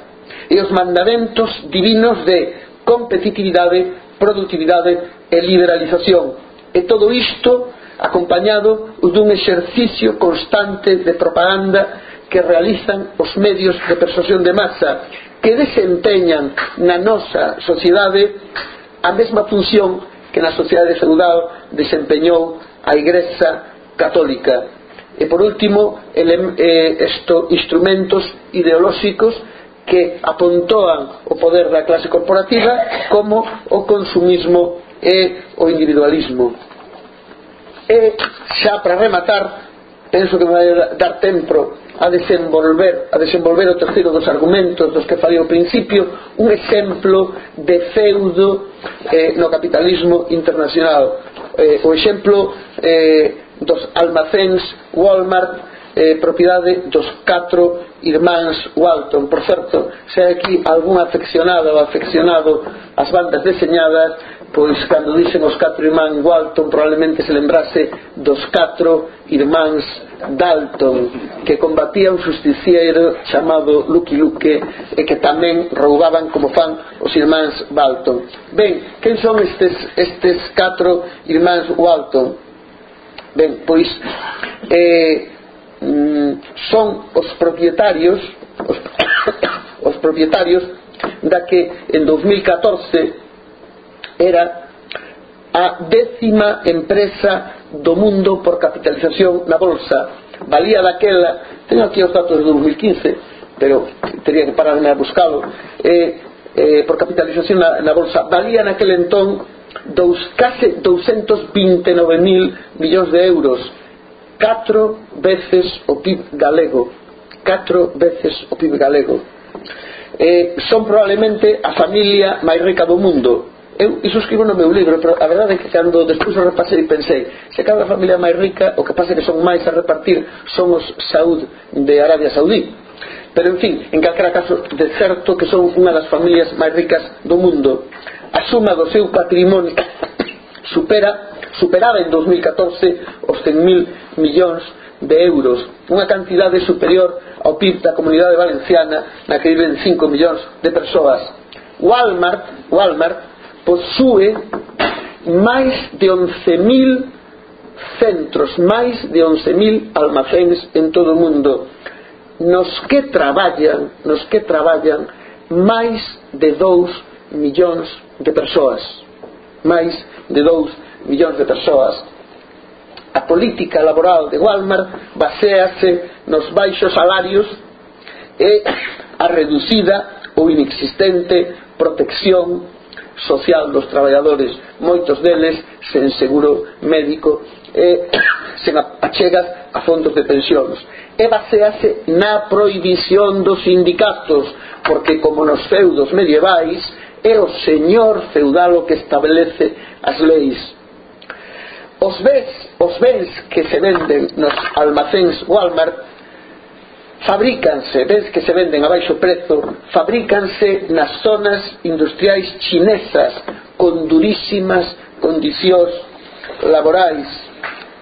e os mandamentos divinos de competitividade, productividade e liberalización. E todo isto acompañado dun exercicio constante de propaganda que realizan os medios de persuasión de masa que desempeñan na nosa sociedade a mesma función que na sociedade feudal desempeñou a Igrexa Católica. E por último, ele, eh, esto, instrumentos ideolóxicos que apontoan o poder da clase corporativa como o consumismo e o individualismo. E xa para rematar, penso que me vai dar tempo a desenvolver a desenvolver o terceiro dos argumentos dos que falei ao principio un exemplo de feudo eh, no capitalismo internacional eh, o exemplo eh, dos almacéns Walmart eh, propiedade dos catro irmáns Walton. Por certo, se hai aquí algún afeccionado ou afeccionado ás bandas deseñadas, pois cando dixen os catro irmáns Walton probablemente se lembrase dos catro irmáns Dalton que combatía un justiciero chamado Lucky Luke e que tamén roubaban como fan os irmáns Walton. Ben, quen son estes, estes catro irmáns Walton? Ben, pois eh, Mm, son os propietarios os, os propietarios da que en 2014 era a décima empresa do mundo por capitalización na bolsa. Valía daquela teño aquí os datos de 2015 pero teria que pararme a buscalo eh, eh, por capitalización na, na bolsa. Valía naquele entón dous, case 229.000 millóns de euros catro veces o PIB galego. Catro veces o PIB galego. Eh, son probablemente a familia máis rica do mundo. Eu iso escribo no meu libro pero a verdade é que cando despois o repasei e pensei se cada familia máis rica o que pasa é que son máis a repartir son os Saud de Arabia Saudí. Pero en fin, en calquera caso de certo que son unha das familias máis ricas do mundo. A suma do seu patrimonio supera superaba en 2014 os 100.000 millóns de euros, unha cantidade superior ao PIB da Comunidade Valenciana na que viven 5 millóns de persoas. Walmart, Walmart posúe máis de 11.000 centros, máis de 11.000 almacéns en todo o mundo nos que traballan, nos que traballan máis de 2 millóns de persoas máis de 2 millóns de persoas. A política laboral de Walmart basease nos baixos salarios e a reducida ou inexistente protección social dos traballadores, moitos deles sen seguro médico e sen achegas a fondos de pensións. E basease na prohibición dos sindicatos, porque como nos feudos medievais, é o señor feudal o que establece as leis os bens, os bens que se venden nos almacéns Walmart fabrícanse, bens que se venden a baixo prezo fabrícanse nas zonas industriais chinesas con durísimas condicións laborais.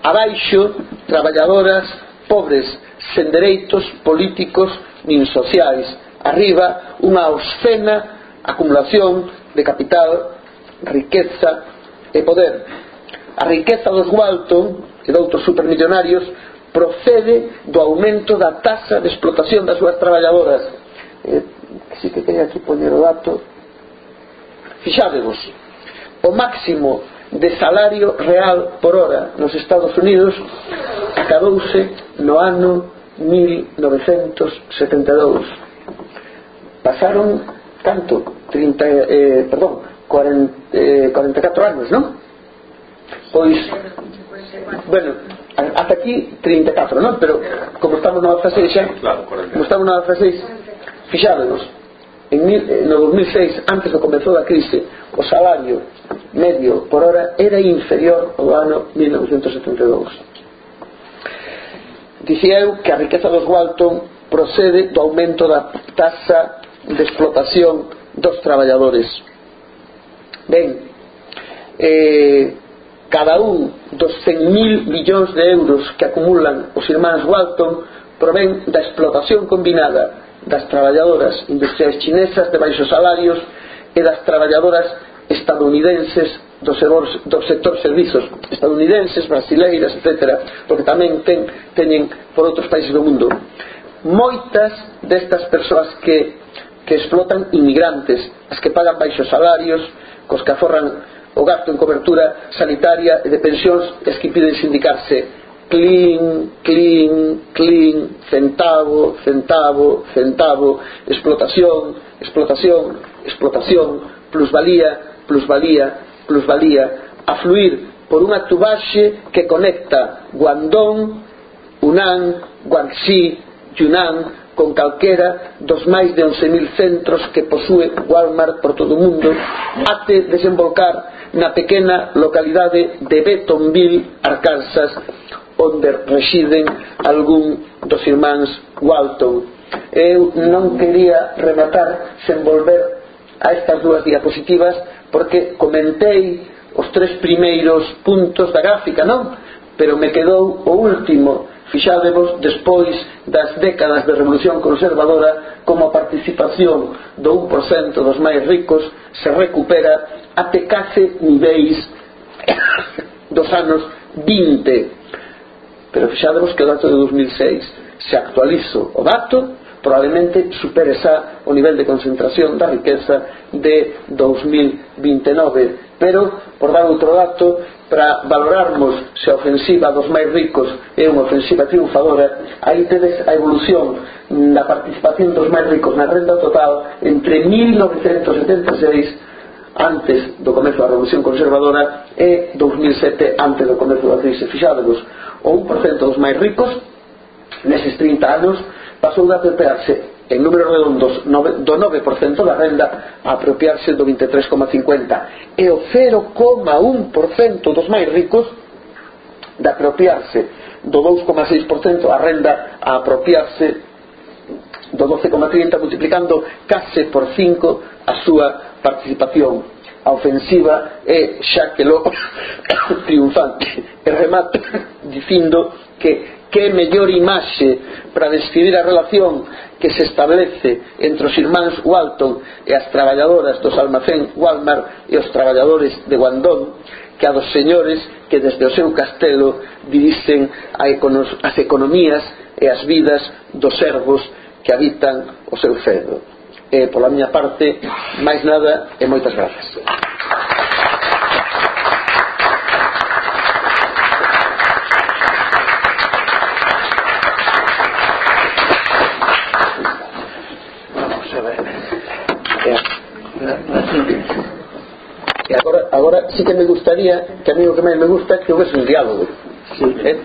Abaixo traballadoras pobres sen dereitos políticos nin sociais. Arriba unha obscena acumulación de capital, riqueza e poder. A riqueza dos Walton e de outros supermillonarios procede do aumento da tasa de explotación das súas traballadoras. Eh, si que teño aquí poñer o dato. Fixádevos, o máximo de salario real por hora nos Estados Unidos acabouse no ano 1972. Pasaron tanto, 30, eh, perdón, 40, eh, 44 anos, non? Pois, bueno, hasta aquí 34, non? Pero como estamos na fase 6 xa, claro, como estamos na fase 6, fixávenos, en mil, eh, no 2006, antes do comezou a crise, o salario medio por hora era inferior ao ano 1972. Dicía eu que a riqueza dos Walton procede do aumento da taxa de explotación dos traballadores. Ben, eh, cada un dos 100.000 millóns de euros que acumulan os irmáns Walton provén da explotación combinada das traballadoras industriais chinesas de baixos salarios e das traballadoras estadounidenses do sector, do sector servizos estadounidenses, brasileiras, etc porque tamén ten, teñen por outros países do mundo moitas destas persoas que que explotan inmigrantes, as que pagan baixos salarios, cos que aforran o gasto en cobertura sanitaria e de pensións, as que piden sindicarse. Clean, clean, clean, centavo, centavo, centavo, explotación, explotación, explotación, plusvalía, plusvalía, plusvalía, a fluir por unha tubaxe que conecta Guangdong, Hunan, Guangxi, Yunnan, con calquera dos máis de 11.000 centros que posúe Walmart por todo o mundo até desembocar na pequena localidade de Betonville, Arkansas onde residen algún dos irmáns Walton eu non quería rematar sen volver a estas dúas diapositivas porque comentei os tres primeiros puntos da gráfica, non? Pero me quedou o último fixádevos despois das décadas de revolución conservadora como a participación do 1% dos máis ricos se recupera até case niveis dos anos 20 pero fixádevos que o dato de 2006 se actualizo o dato probablemente supere xa o nivel de concentración da riqueza de 2029 pero, por dar outro dato para valorarmos se a ofensiva dos máis ricos é unha ofensiva triunfadora aí tedes a evolución da participación dos máis ricos na renda total entre 1976 antes do comezo da Revolución Conservadora e 2007 antes do comezo da crise. Fixádevos, o 1% dos máis ricos neses 30 anos pasou de apropiarse en números redondos do 9% da renda a apropiarse do 23,50 e o 0,1% dos máis ricos de apropiarse do 2,6% a renda a apropiarse do 12,30 multiplicando case por 5 a súa participación. A ofensiva é xa que lo triunfante. E remate dicindo que que mellor imaxe para describir a relación que se establece entre os irmáns Walton e as traballadoras dos almacén Walmart e os traballadores de Guandón que a dos señores que desde o seu castelo dirixen as economías e as vidas dos servos que habitan o seu cedo. E, eh, pola miña parte, máis nada e moitas grazas. Agora sí que me gustaría, que a mí o que máis me gusta, que houvese un diálogo. Sí. Eh?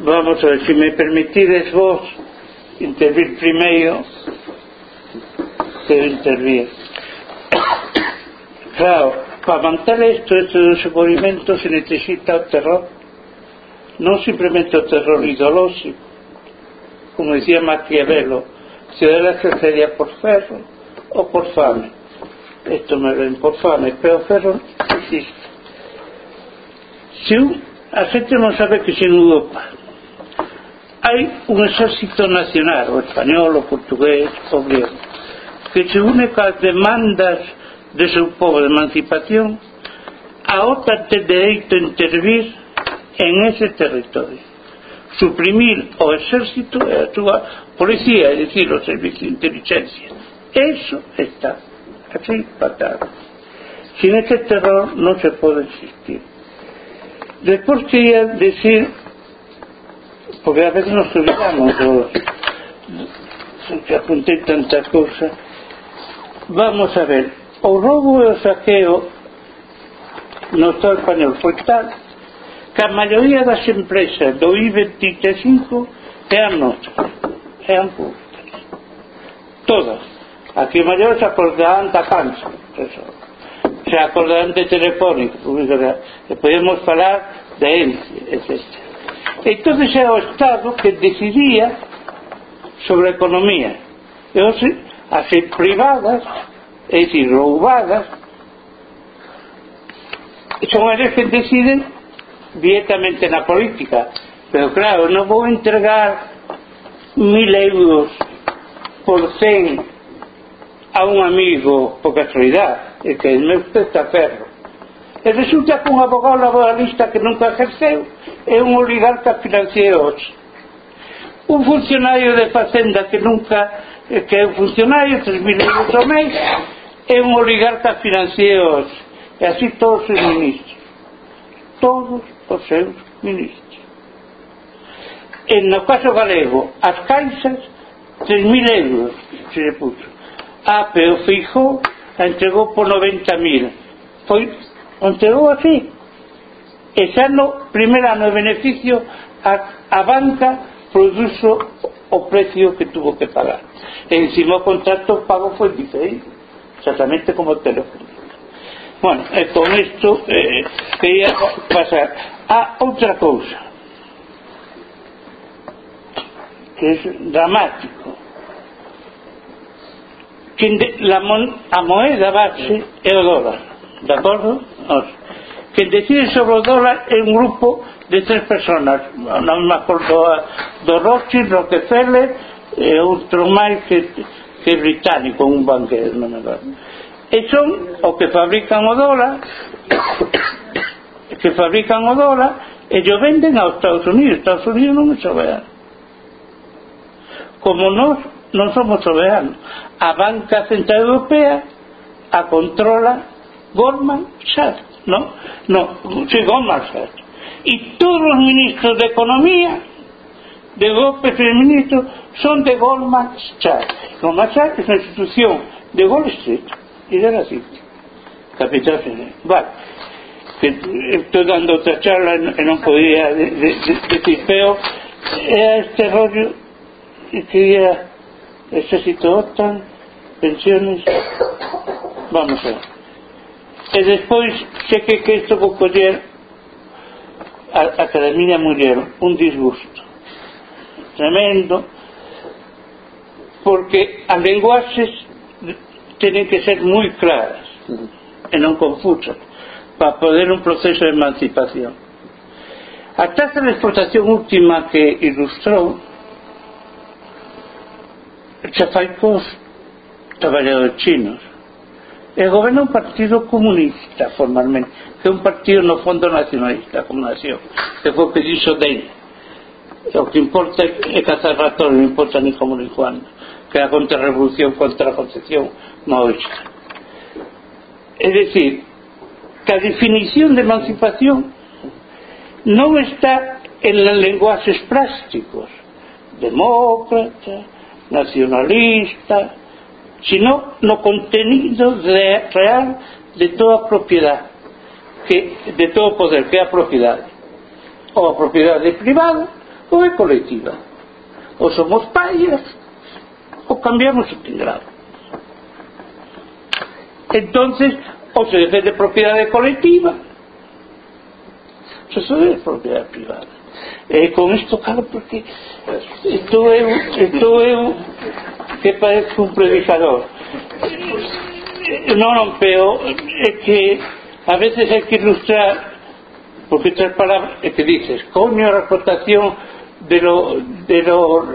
Vamos a ver, se si me permitides vos intervir primeiro, que eu intervir. Claro, para manter isto, este desenvolvimento, se necesita o terror. Non simplemente o terror ideolóxico, como decía Maquiavelo, se debe accedería por ferro ou por fame ettomäärän fortfarande påförs un, a xente non sabe que sen Europa hai un exército nacional, o español, o portugués, o griego, que se une coas demandas de seu povo de emancipación a OTAN ten dereito a intervir en ese territorio suprimir o exército e a súa policía, é dicir, o servicio de inteligencia. Eso está Cacì? Sin Sinete terror non se pode existir Después quería decir, porque a veces nos olvidamos todos, que apunté tanta cosa, vamos a ver, o roubo e o saqueo no Estado español foi tal que a maioría das empresas do I-25 eran nosas, eran públicas. Todas. Aquí mellor acordarán da cancha. Se acordarán de telefónico. Podemos falar de él, etc. entonces era o Estado que decidía sobre a economía. E os, as privadas, é dicir, roubadas, son as que deciden directamente na política. Pero claro, non vou entregar mil euros por cen a un amigo por casualidade, e que meu testaferro. E resulta que un abogado laboralista que nunca ejerceu é un oligarca financiero. Un funcionario de facenda que nunca que é un funcionario, 3.000 euros ao mes, é un oligarca financiero. E así todos os ministros. Todos os seus ministros. E no caso galego, as caixas, 3.000 euros se le puso. Ah, pero fijo, a entregou por 90.000 foi, Foi, entregou así. E xa no primer ano de beneficio, a, a banca produzo o precio que tuvo que pagar. E encima o contrato pago foi diferente, exactamente como o teléfono. Bueno, e con isto eh, quería pasar a outra cousa que é dramático que la mon, a moeda base é o dólar, de acordo? Quem decide sobre o dólar é un grupo de tres personas, non me acordo do Rothschild, Rockefeller, eh, e outro máis que, que británico, un banquero, non me acordo. E son o que fabrican o dólar, que fabrican o dólar, e o venden aos Estados Unidos, Estados Unidos non é soberano. Como nós non somos soberanos a Banca Central Europea a controla Goldman Sachs, ¿no? No, sí, Goldman Sachs. Y todos los ministros de Economía de golpe feministas son de Goldman Sachs. Goldman Sachs es una institución de Wall Street y de la City. Capital Federal. Vale. Que estoy dando otra charla y no podía de, de, de, decir, pero era este rollo y quería necesito pensiones. Vamos a ver. E despois xe que, que isto vou coller a, a cada miña muller un disgusto tremendo porque as lenguaxes tenen que ser moi claras e non confusas para poder un proceso de emancipación. A taxa de explotación última que ilustrou chapaicos traballadores chinos e goberna un partido comunista formalmente que é un partido no fondo nacionalista como nación que foi pedido dele o que importa é cazar ratón, non importa ni como ni cuando que é a contrarrevolución contra a concepción maoísta. É dicir que a definición de emancipación non está en los lenguajes plásticos demócrata nacionalista, sino lo contenido de, real de toda propiedad, que, de todo poder, que es propiedad, o propiedades privadas o de colectiva. O somos payas o cambiamos este grado. Entonces, o se defiende propiedades colectiva o se defiende propiedad privada e con isto claro porque estou eu estou eu que parece un predicador. Non, non, pero é que a veces hai que ilustrar porque tres palabras é que dices coño a explotación de, lo, de, lo,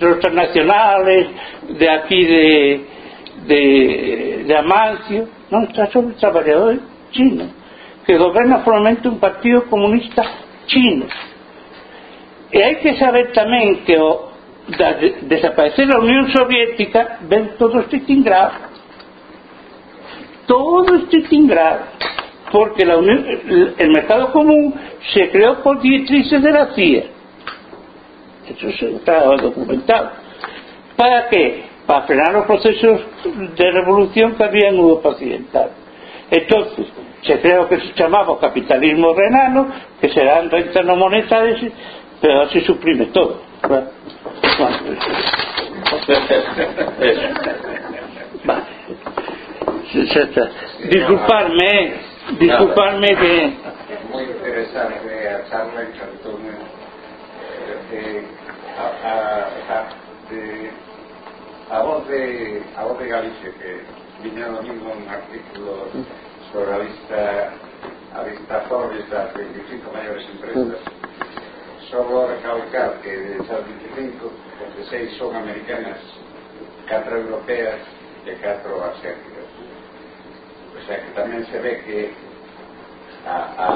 de los transnacionales de aquí de de, Amancio. Non está sobre o traballador chino que goberna formalmente un partido comunista chino e hai que saber tamén que o da de, desaparecer a Unión Soviética ven todo este tingrado. Todo este tingrado. Porque la Unión, el mercado común se creó por directrices de la CIA. Eso está documentado. ¿para qué? para frenar los procesos de revolución que había en Europa Occidental. Entonces se creó que se llamaba capitalismo renano que serán rentas no monetarias pero así suprime todo. Vale. Disculparme disculparme que muy interesante a charla Cantón eh, a, a, a, de, a voz de a voz de Galicia que viña domingo un artículo sobre a lista a lista Forbes das 25 maiores empresas Soror recalcar que desas 25, 16 son americanas, 4 europeas e 4 asiáticas. O sea que tamén se ve que a, a,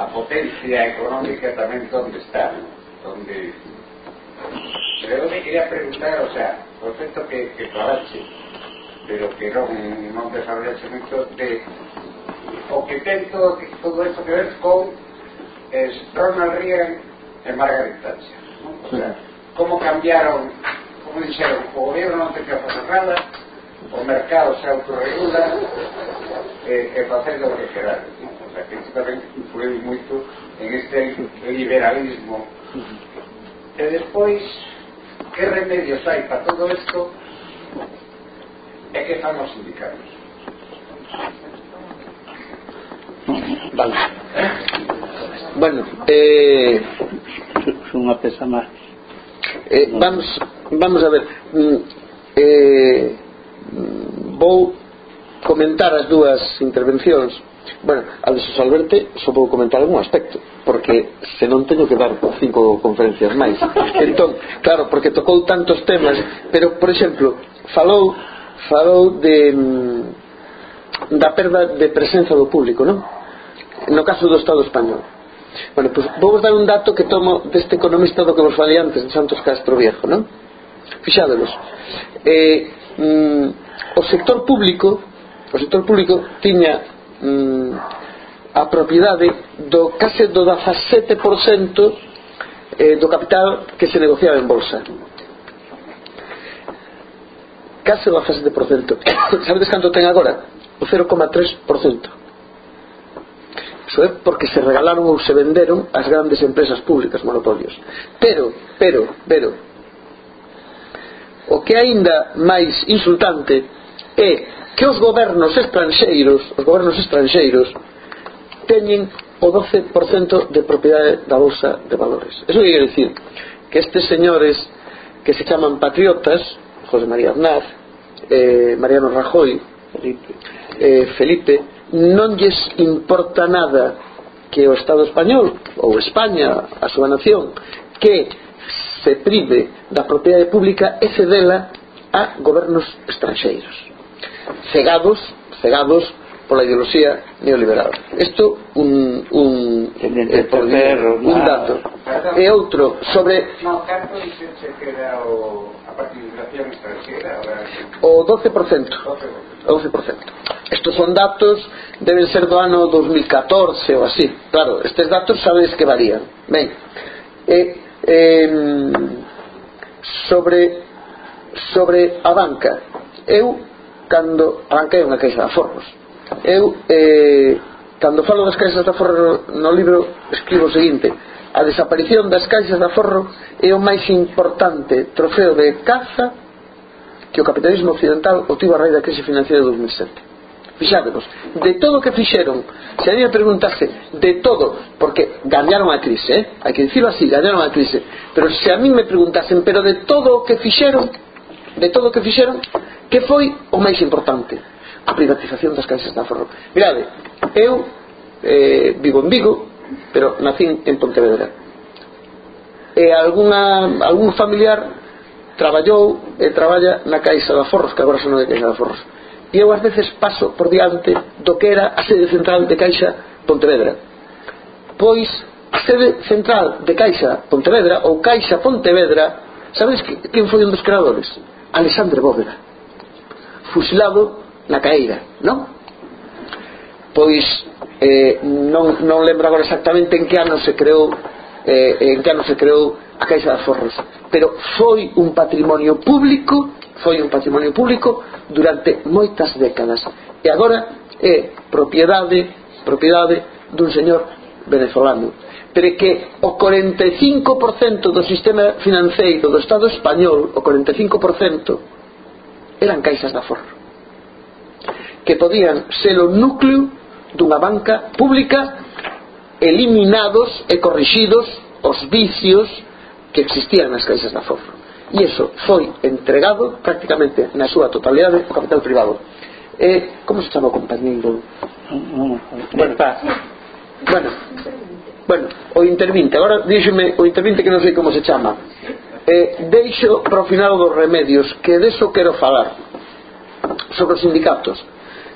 a potencia económica tamén onde está, donde Pero eu me quería preguntar, o sea, o efecto que, que falaxe, pero que non, non desarrollaxe moito de o que ten todo, todo esto que ver con es, Ronald Reagan de Margaret Thatcher. ¿no? O sea, como cambiaron, como dixeron, o gobierno non ten que facer nada, o mercado se autorregula eh, eh, e, e facer o que querar. ¿no? O sea, que isto tamén moito en este liberalismo. Eh, e despois, que remedios hai para todo isto? É que fan os sindicatos. Vamos. Bueno, eh, unha pesa máis. Eh, vamos, vamos a ver. Mm, eh, vou comentar as dúas intervencións. Bueno, a de Sosalverte só vou comentar algún aspecto, porque se non teño que dar cinco conferencias máis. Entón, claro, porque tocou tantos temas, pero, por exemplo, falou falou de mm, da perda de presenza do público, non? No caso do Estado español. Bueno, pois pues, vou dar un dato que tomo deste economista do que vos falei antes, de Santos Castro Viejo, non? Fixádelos. Eh, mm, o sector público, o sector público tiña mm, a propiedade do case do 17% eh, do capital que se negociaba en bolsa case do 17% sabedes canto ten agora? 0,3%. Iso é porque se regalaron ou se venderon as grandes empresas públicas monopolios. Pero, pero, pero, o que aínda máis insultante é que os gobernos estranxeiros, os gobernos estranxeiros teñen o 12% de propiedade da bolsa de valores. Eso quer dicir que estes señores que se chaman patriotas, José María Aznar, eh, Mariano Rajoy, Felipe, eh, Felipe non lles importa nada que o Estado español ou España, a súa nación que se prive da propiedade pública e cedela a gobernos estranxeiros cegados cegados pola ideoloxía neoliberal. Isto un, un, eh, por perro, un dato. E outro sobre... No, canto dice que era o, a participación estrangeira? O 12%. 12%. 11%. Estos son datos, deben ser do ano 2014 ou así. Claro, estes datos sabedes que varían. Ben, eh, eh, sobre, sobre a banca, eu, cando, a banca é unha caixa de aforros, eu, eh, cando falo das caixas de aforro no libro, escribo o seguinte, a desaparición das caixas de aforro é o máis importante trofeo de caza que o capitalismo occidental o tivo a raíz da crise financiera de 2007 Fixádevos, de todo o que fixeron Se a mí me preguntase de todo Porque gañaron a crise eh? Hai que dicirlo así, gañaron a crise Pero se a mí me preguntasen Pero de todo o que fixeron De todo o que fixeron Que foi o máis importante? A privatización das caixas da aforro Mirade, eu eh, vivo en Vigo Pero nacín en Pontevedra E alguna, algún familiar traballou e traballa na Caixa de Aforros, que agora son de Caixa de Aforros. E eu ás veces paso por diante do que era a sede central de Caixa Pontevedra. Pois a sede central de Caixa Pontevedra ou Caixa Pontevedra, sabedes que, quen foi un dos creadores? Alexandre Bóveda. Fusilado na Caeira, non? Pois eh, non, non lembro agora exactamente en que ano se creou eh, eh en que ano se creou a Caixa de Aforros pero foi un patrimonio público foi un patrimonio público durante moitas décadas. E agora é propiedade propiedade dun señor venezolano. Pero que o 45% do sistema financeiro do Estado español o 45% eran caixas de aforro que podían ser o núcleo dunha banca pública eliminados e corrixidos os vicios que existían nas caixas da Aforro e iso foi entregado prácticamente na súa totalidade ao capital privado. E, como se chama o compañeiro? bueno, bueno, bueno o intervinte. Agora díxeme o intervinte que non sei como se chama. E, deixo para o final dos remedios que deso quero falar. Sobre os sindicatos.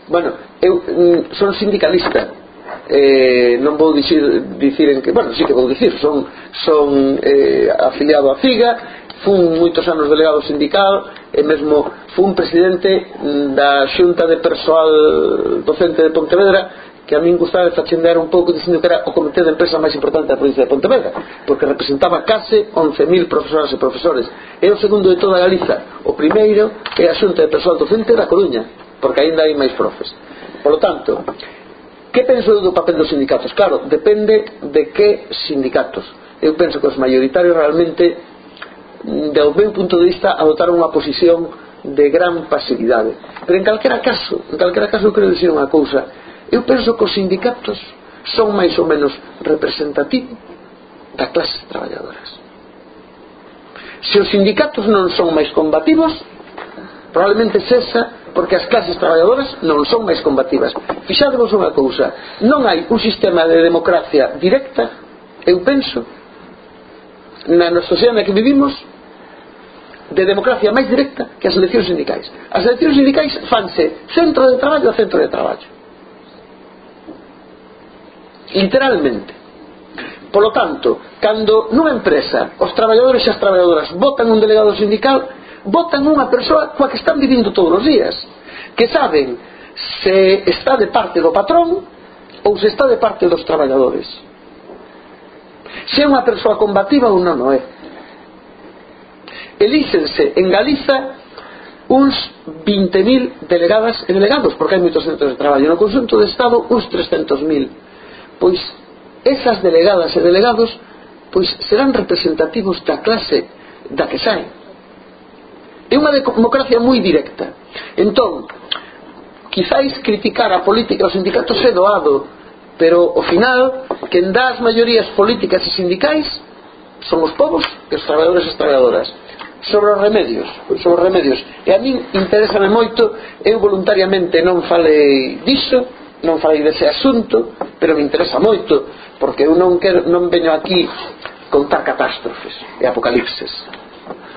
Bueno, eu mm, son sindicalista eh, non vou dicir, dicir en que, bueno, sí que vou dicir, son, son eh, afiliado a FIGA, fun moitos anos delegado sindical e mesmo fun presidente da xunta de persoal docente de Pontevedra que a min gustaba fachendar un pouco dicindo que era o comité de empresa máis importante da provincia de Pontevedra porque representaba case 11.000 profesoras e profesores. É o segundo de toda Galiza o primeiro é a xunta de persoal docente da Coruña porque aínda hai máis profes. Por lo tanto, Que penso eu do papel dos sindicatos? Claro, depende de que sindicatos. Eu penso que os maioritarios realmente, do meu punto de vista, adotaron unha posición de gran pasividade. Pero en calquera caso, en calquera caso eu quero dicir unha cousa. Eu penso que os sindicatos son máis ou menos representativos da clase traballadoras. Se os sindicatos non son máis combativos, probablemente cesa porque as clases traballadoras non son máis combativas. Fixadevos unha cousa non hai un sistema de democracia directa eu penso na sociedade na que vivimos de democracia máis directa que as eleccións sindicais. As eleccións sindicais fanse centro de traballo a centro de traballo. Literalmente. Polo tanto cando nunha empresa os traballadores e as traballadoras votan un delegado sindical votan unha persoa coa que están vivindo todos os días que saben se está de parte do patrón ou se está de parte dos traballadores. Se é unha persoa combativa ou non o é elíxense en Galiza uns 20.000 delegadas e delegados porque hai moitos centros de traballo. No consunto de Estado uns 300.000 pois esas delegadas e delegados pois serán representativos da clase da que saen. É unha democracia moi directa. Entón, quizáis criticar a política aos sindicatos é doado, pero ao final, quen dá as maiorías políticas e sindicais son os povos e os traballadores e as traballadoras. Sobre os remedios, sobre os remedios. E a min interésame moito, eu voluntariamente non falei diso, non falei dese asunto, pero me interesa moito, porque eu non, quero, non veño aquí contar catástrofes e apocalipses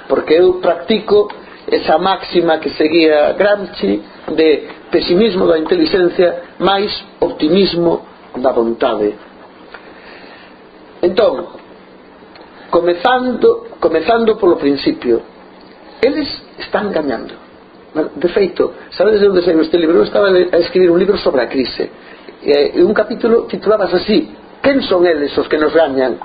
porque eu practico esa máxima que seguía Gramsci de pesimismo da inteligencia máis optimismo da vontade entón comezando, comezando polo principio eles están gañando de feito, sabedes onde saiu este libro? eu estaba a escribir un libro sobre a crise e un capítulo titulabas así quen son eles os que nos gañan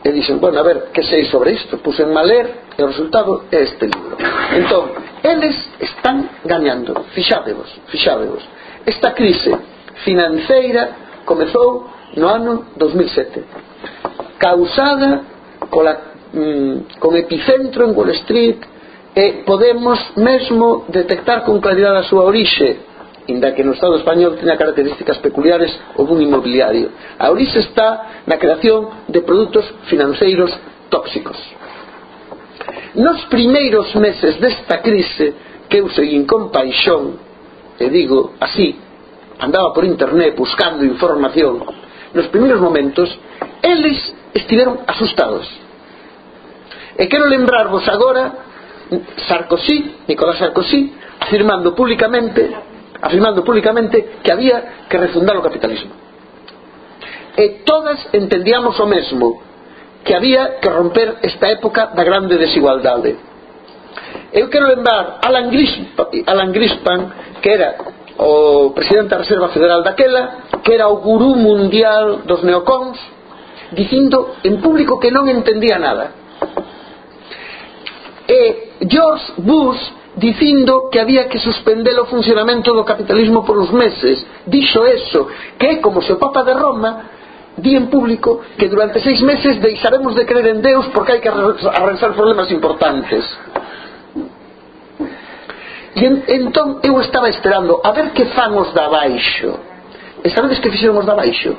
e dixen, bueno, a ver, que sei sobre isto? puse a ler E o resultado é este libro. Entón, eles están gañando. Fixádevos, fixádevos. Esta crise financeira comezou no ano 2007. Causada pola, mm, con epicentro en Wall Street e podemos mesmo detectar con claridade a súa orixe inda que no Estado español teña características peculiares o boom inmobiliario. A orixe está na creación de produtos financeiros tóxicos. Nos primeiros meses desta crise, que eu seguín con paixón, e digo así, andaba por internet buscando información, nos primeiros momentos, eles estiveron asustados. E quero lembrarvos agora Sarkozy, Nicolás Sarkozy, afirmando públicamente afirmando públicamente que había que refundar o capitalismo. E todas entendíamos o mesmo, que había que romper esta época da grande desigualdade. Eu quero lembrar Alan Grispan, Alan Grispan que era o presidente da Reserva Federal daquela que era o gurú mundial dos neocons dicindo en público que non entendía nada. E George Bush dicindo que había que suspender o funcionamento do capitalismo por uns meses dixo eso que é como se o Papa de Roma di en público que durante seis meses deixaremos de creer en Deus porque hai que arranxar problemas importantes e en, entón eu estaba esperando a ver que fan os da baixo e sabedes que fixeron os da baixo?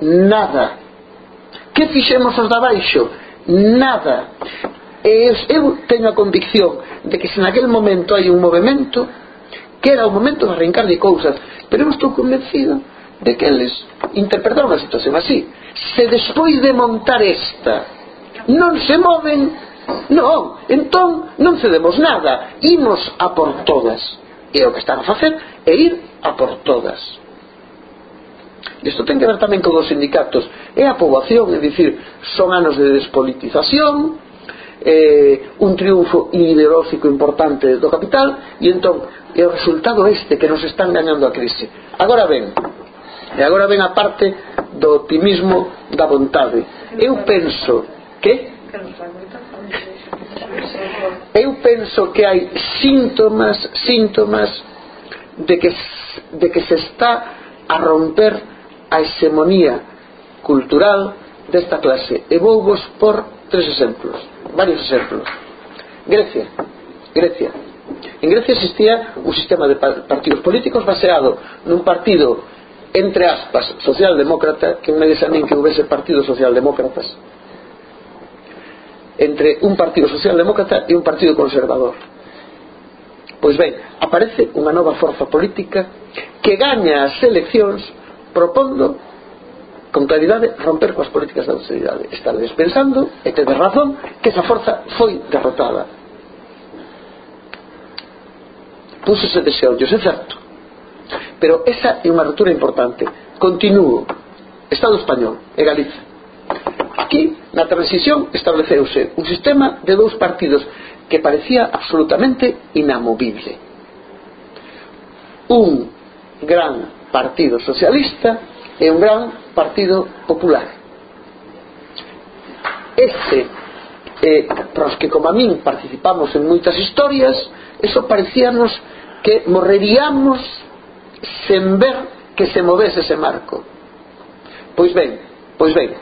nada que fixemos os da baixo? nada e eu teño a convicción de que se aquel momento hai un movimento que era o momento de arrancar de cousas pero eu estou convencido de que eles interpretaron a situación así. Se despois de montar esta non se moven non, entón non cedemos nada. Imos a por todas. E o que están a facer é ir a por todas. Isto ten que ver tamén con os sindicatos e a poboación, é dicir son anos de despolitización eh, un triunfo ideolóxico importante do capital e entón e o resultado este que nos están gañando a crise. Agora ben, E agora ven a parte do optimismo da vontade. Eu penso que Eu penso que hai síntomas, síntomas de que de que se está a romper a hegemonía cultural desta clase. E vou vos por tres exemplos, varios exemplos. Grecia, Grecia. En Grecia existía un sistema de partidos políticos baseado nun partido entre aspas, socialdemócrata, que me dice a que houvese partidos socialdemócratas, entre un partido socialdemócrata e un partido conservador. Pois ben, aparece unha nova forza política que gaña as eleccións propondo con claridade romper coas políticas da austeridade. Estades pensando, e tedes razón, que esa forza foi derrotada. Púsese de xeollos, é certo, Pero esa é unha ruptura importante. Continúo. Estado español e Galiza. Aquí, na transición, estableceuse un sistema de dous partidos que parecía absolutamente inamovible. Un gran partido socialista e un gran partido popular. Ese, eh, para os que como a min participamos en moitas historias, eso parecíanos que morreríamos sen ver que se movese ese marco. Pois ben pois ben.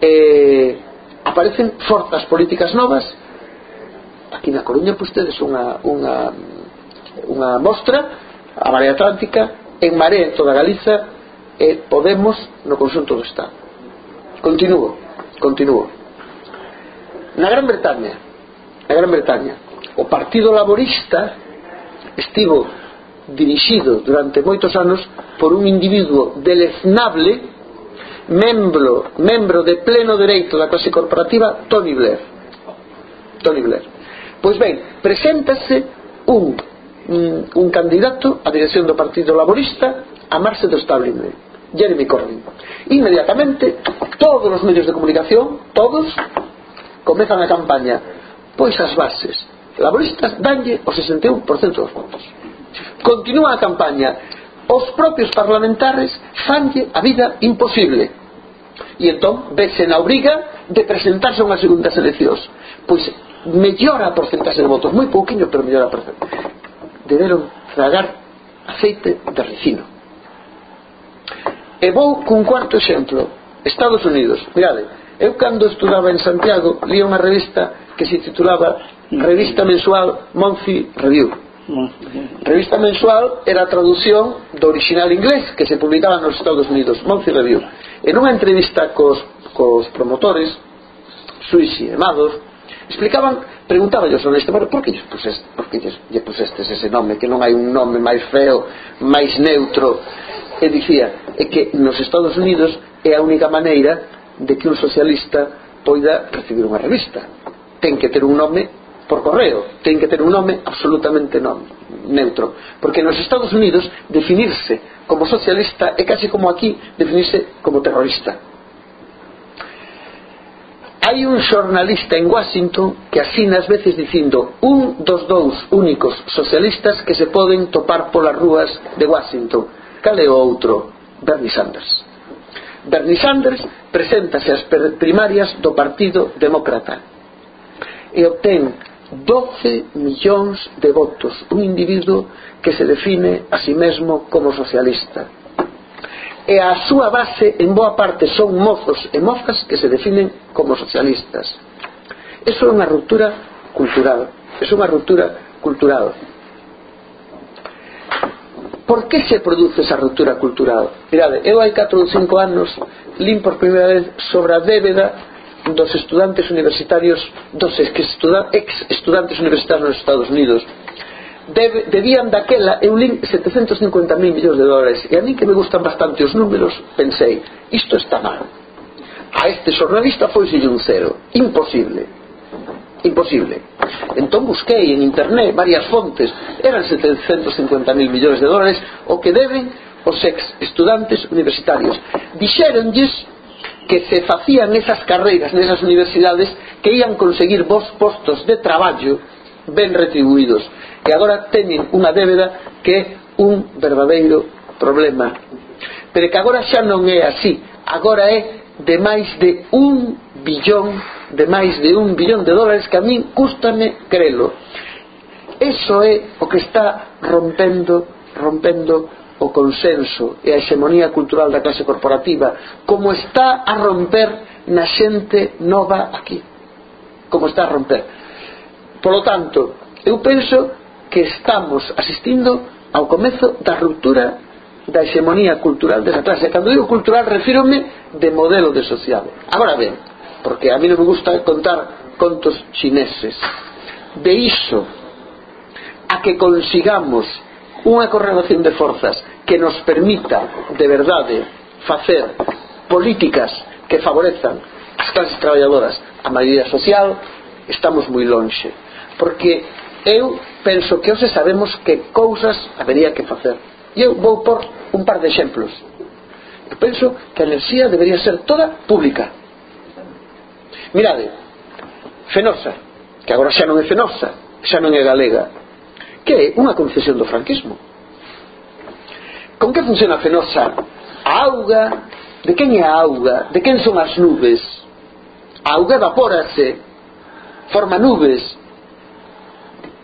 Eh, aparecen forzas políticas novas. Aquí na Coruña pois tedes unha unha, unha mostra a Marea Atlántica en Marea en toda Galiza e Podemos no conxunto do Estado. Continúo continúo. Na Gran Bretaña na Gran Bretaña o Partido Laborista estivo dirixido durante moitos anos por un individuo deleznable membro, membro de pleno dereito da clase corporativa Tony Blair. Tony Blair. Pois ben, preséntase un, un, un candidato á dirección do Partido Laborista a marxe do establishment Jeremy Corbyn. Inmediatamente todos os medios de comunicación todos comezan a campaña. Pois as bases. Laboristas danlle o 61% dos votos. Continúa a campaña. Os propios parlamentares fanlle a vida imposible. E entón vese na obriga de presentarse a unhas segundas eleccións. Pois mellora a porcentaxe de votos, moi pouquiño, pero mellora a porcentaxe. Deberon tragar aceite de ricino. E vou cun cuarto exemplo. Estados Unidos. Mirade, eu cando estudaba en Santiago, lía unha revista que se titulaba Revista Mensual Monthly Review Revista mensual era a traducción do original inglés que se publicaba nos Estados Unidos, Monthly Review. En unha entrevista cos, cos promotores, Suisi e Mados, explicaban, preguntaballos sobre este pero por que lles pusestes, por que lles, lle pusestes ese nome, que non hai un nome máis feo, máis neutro? E dicía, é que nos Estados Unidos é a única maneira de que un socialista poida recibir unha revista. Ten que ter un nome por correo. Ten que ter un nome absolutamente non, neutro. Porque nos Estados Unidos definirse como socialista é casi como aquí definirse como terrorista. Hai un xornalista en Washington que asina as veces dicindo un dos dous únicos socialistas que se poden topar polas rúas de Washington cal é o outro? Bernie Sanders. Bernie Sanders preséntase ás primarias do Partido Demócrata e obtén 12 millóns de votos. Un individuo que se define a si mesmo como socialista. E a súa base en boa parte son mozos e mozas que se definen como socialistas. Eso é unha ruptura cultural. É unha ruptura cultural. Por que se produce esa ruptura cultural? mirade, eu hai 4 ou 5 anos lin por primeira vez sobre a débeda dos estudantes universitarios dos ex estudantes universitarios nos Estados Unidos. Debe, debían daquela eu lin 750.000 millóns de dólares. E a mí que me gustan bastante os números pensei, isto está mal. A este xornalista foi un cero. Imposible. Imposible. Entón busquei en internet varias fontes. Eran 750.000 millóns de dólares o que deben os ex estudantes universitarios. Dixeronlles que se facían esas carreiras, nesas universidades que ian conseguir vos postos de traballo ben retribuídos. E agora teñen unha débeda que é un verdadeiro problema. Pero que agora xa non é así. Agora é de máis de un billón de máis de un billón de dólares que a min custame crelo. Eso é o que está rompendo rompendo o consenso e a hexemonía cultural da clase corporativa como está a romper na xente nova aquí. Como está a romper. Polo tanto, eu penso que estamos asistindo ao comezo da ruptura da hexemonía cultural desa clase. Cando digo cultural refírome de modelo de sociedade. Agora ben, porque a mí non me gusta contar contos chineses. De iso a que consigamos unha correlación de forzas que nos permita de verdade facer políticas que favorezan as clases traballadoras a maioría social estamos moi lonxe. Porque eu penso que hoxe sabemos que cousas habería que facer. E eu vou por un par de exemplos. Eu penso que a enerxía debería ser toda pública. Mirade Fenosa que agora xa non é Fenosa xa non é galega que é unha concesión do franquismo con que funciona a fenosa a auga de quen é a auga de quen son as nubes a auga evapórase forma nubes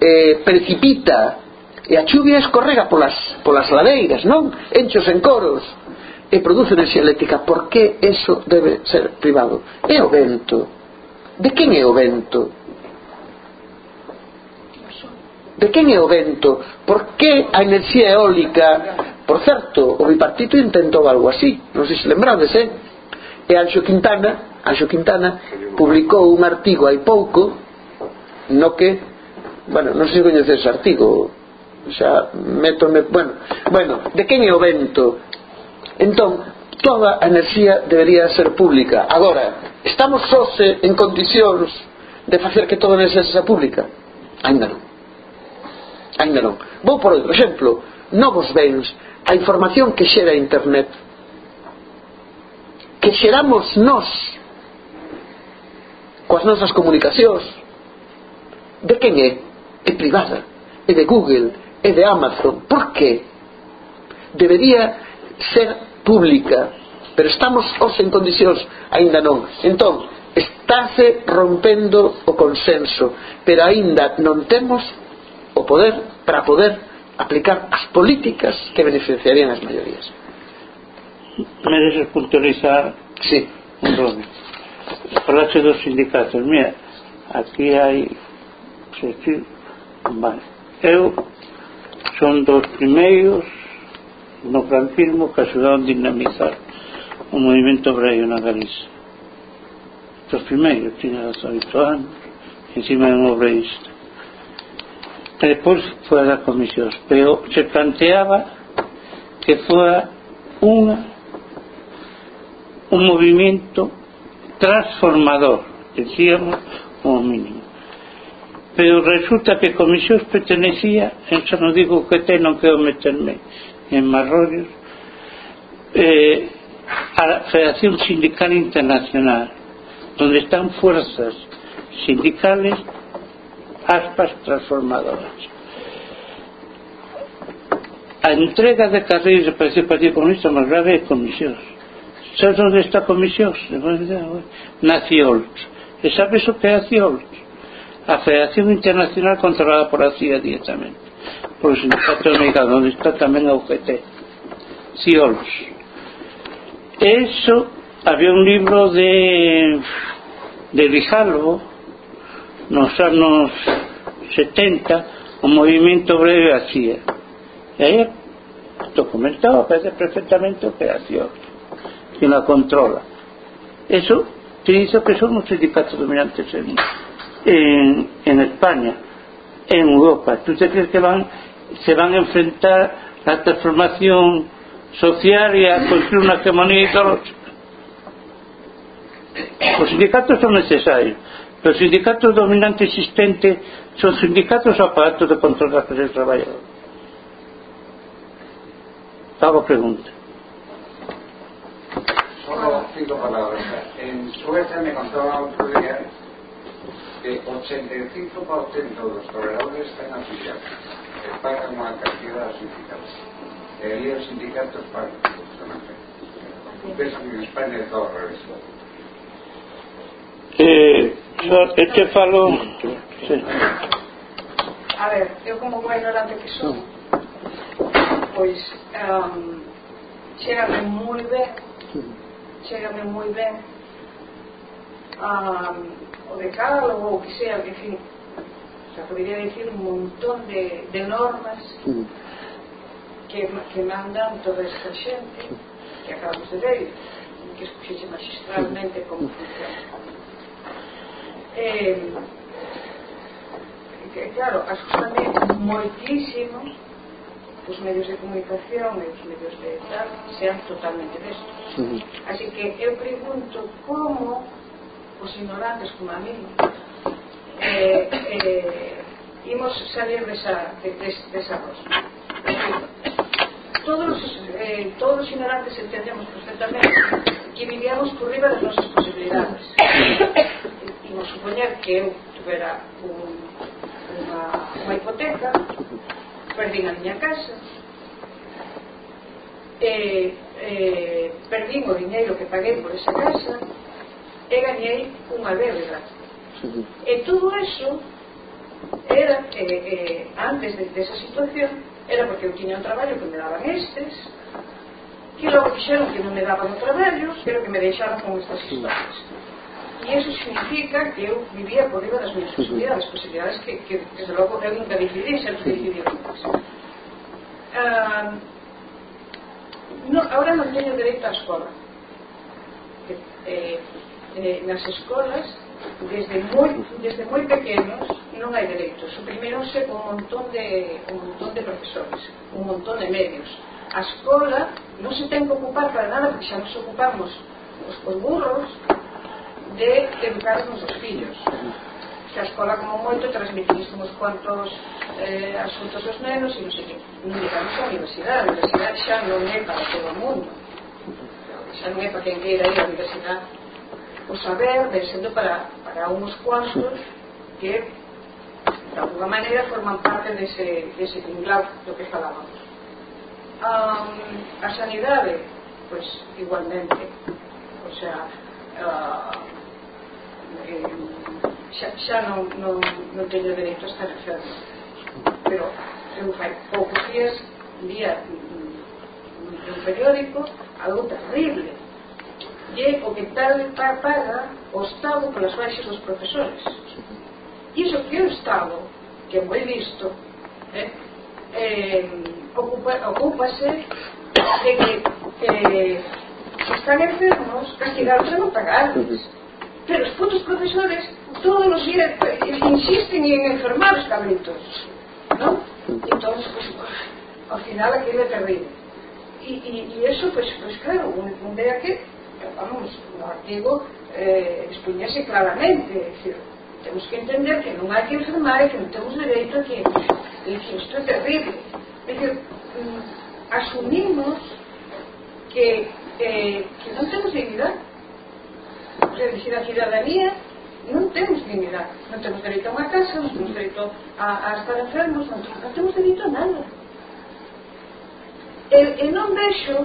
eh, precipita e a chuvia escorrega polas, polas ladeiras, non? Enchos en coros e produce enerxía eléctrica. Por que eso debe ser privado? É o vento. De quen é o vento? de quen é o vento por que a enerxía eólica? Por certo, o bipartito intentou algo así non sei se lembrades eh? e Anxo Quintana Anxo Quintana publicou un artigo hai pouco no que bueno, non sei se coñeces ese artigo xa métome bueno, bueno, de quen é o vento entón, toda a enerxía debería ser pública. Agora, estamos sose en condicións de facer que toda a enerxía se pública? Ainda non Ainda non. Vou por outro exemplo, novos bens, a información que xera internet, que xeramos nós coas nosas comunicacións, de quen é? É privada, é de Google, é de Amazon. Por que? Debería ser pública, pero estamos os en condicións, aínda non. Entón, estáse rompendo o consenso, pero aínda non temos o poder para poder aplicar as políticas que beneficiarían as maiorías. Mereces puntualizar sí. un rome falaxe dos sindicatos. Mira, aquí hai sí, vale. eu son dos primeiros no franquismo que axudaron dinamizar o movimento obreiro na Galicia dos primeiros tiña 18 anos encima de un obreirista e depois foi das comisións pero se planteaba que fora unha un movimento transformador decíamos como mínimo. Pero resulta que comisións pertenecía eso non digo que te non quero meterme en Marrollos eh, a la Federación Sindical Internacional donde están fuerzas sindicales aspas transformadoras. A entrega de carreiras para ese Partido Comunista máis grave é comisións sabes onde está comisións? na CIOLT e sabes o que é a CIOLT? Federación Internacional controlada por a CIA directamente. Por o sindicato americano onde está tamén a UGT CIOLT eso había un libro de de Rijalvo nos anos 70 o movimento breve hacía. E aí documentado parece perfectamente o que hacía, que la controla. Eso te dice que somos sindicatos dominantes en, en, en España, en Europa. ¿Tú te crees que van, se van a enfrentar a la transformación social y a construir una hegemonía ideológica? Os sindicatos son necesarios, pero os sindicatos dominantes existentes son sindicatos aparatos de control das clases traballadoras hago pregunta. Solo cinco palabras. En Suecia me contaban otro día que 85% de los trabajadores están afiliados. Que pagan una cantidad de sindicatos los sindicatos pagan ves que en España es todo al revés eh, Yo, que falo... Sí. A ver, eu como boa ignorante que sou, pois um, chegame moi ben, chegame moi ben um, o decálogo, o que sea, que fin, o sea, podría decir un montón de, de normas que, que mandan toda esta xente que acabamos de ver, que escuché magistralmente como funciona eh, que, claro, asustame moitísimo os medios de comunicación e os medios de tal sean totalmente destos. Uh -huh. Así que eu pregunto como os ignorantes como a mí eh, eh, imos salir desa, de, de, desa rosca. Todos, eh, todos os ignorantes entendemos perfectamente que vivíamos por riba das nosas posibilidades imos supoñer que eu tuvera un, unha, unha hipoteca perdín a miña casa e, e perdín o dinheiro que paguei por esa casa e gañei unha débeda. E todo eso era eh, eh, antes de, de esa situación era porque eu tiña un traballo que me daban estes que logo fixeron que non me daban o traballo pero que me deixaron con estas historias e eso significa que eu vivía por riba das minhas posibilidades, posibilidades que, que desde logo, eu nunca decidí, sempre decidí antes. Ah, no, ahora non teño dereito á escola. Eh, eh, nas escolas, desde moi, desde moi pequenos, non hai dereito. Suprimeronse un montón de, un montón de profesores, un montón de medios. A escola non se ten que ocupar para nada, porque xa nos ocupamos os, os burros, de educar os nosos fillos. Que a escola como moito transmitís uns cuantos eh, asuntos aos nenos e non sei que. Miramos a universidade a universidade xa non é para todo o mundo. Xa non é para quen queira ir á universidade. O saber ven sendo para, para uns cuantos que de alguma maneira forman parte dese, dese tinglado do que falábamos. Um, a sanidade pois igualmente. O sea uh, Eh, xa, xa non, non, non teño dereito a estar enfermo pero eu fai poucos días día un periódico algo terrible. E o que tal paga o Estado polas baixas dos profesores. Iso que o Estado que é moi visto eh, eh, ocupa, ocupase de que eh, se están enfermos castigados a non pagarles estudos profesores todos os días insisten en enfermar os cabritos ¿no? entón pues, ao final aquello é terrible y, y, y eso pues, pues claro un, un día que vamos no artigo eh, expuñase claramente é dicir, temos que entender que non hai que enfermar e que non temos dereito a que, e isto é terrible. É que mm, asumimos que, eh, que non temos dignidade revisar a cidadanía non temos dignidade non temos dereito a unha casa non temos dereito a, a estar enfermos non, non temos dereito a nada. E, e non vexo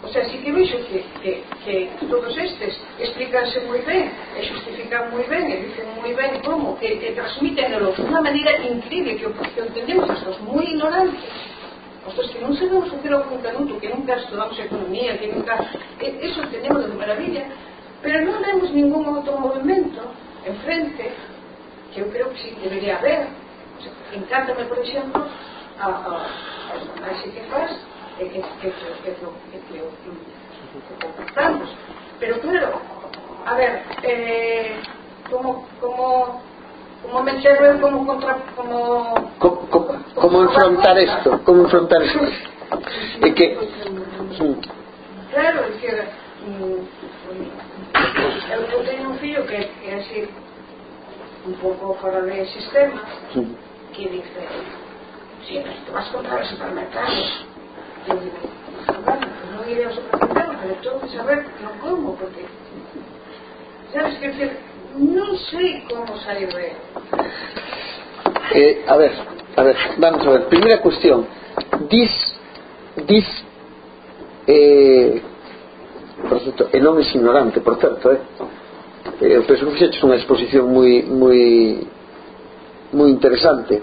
o sea, si que vexo que, que, que todos estes explicanse moi ben e justifican moi ben e dicen moi ben como que, que transmitenelo unha maneira increíble que, que entendemos estos moi ignorantes Ostras, que non sabemos hacer algún canuto, que nunca estudamos economía, que nunca... Que Eso entendemos de maravilla, pero non vemos ningún outro movimento en frente que eu creo que si debería haber. Encántame por exemplo a, a, a imaxe que faz e que, que, que, que, que, que, que, que comportamos pero claro a ver eh, como como como meterlo en como contra como como, como, como enfrentar esto como enfrentar esto? E que claro, é que mm, Yo tenía un fillo que es así, un poco fuera del sistema, que dice, sí, pero tú vas a comprar al supermercado. Yo digo, bueno, pues no iré al supermercado, pero tengo que saber no como, porque, ¿sabes qué decir? No sé cómo salir de eh, a ver, a ver, vamos a ver. Primera cuestión. Dis, dis, eh, por certo, e non é ignorante, por certo, eh? eh eu penso que fixetes unha exposición moi, moi, moi interesante,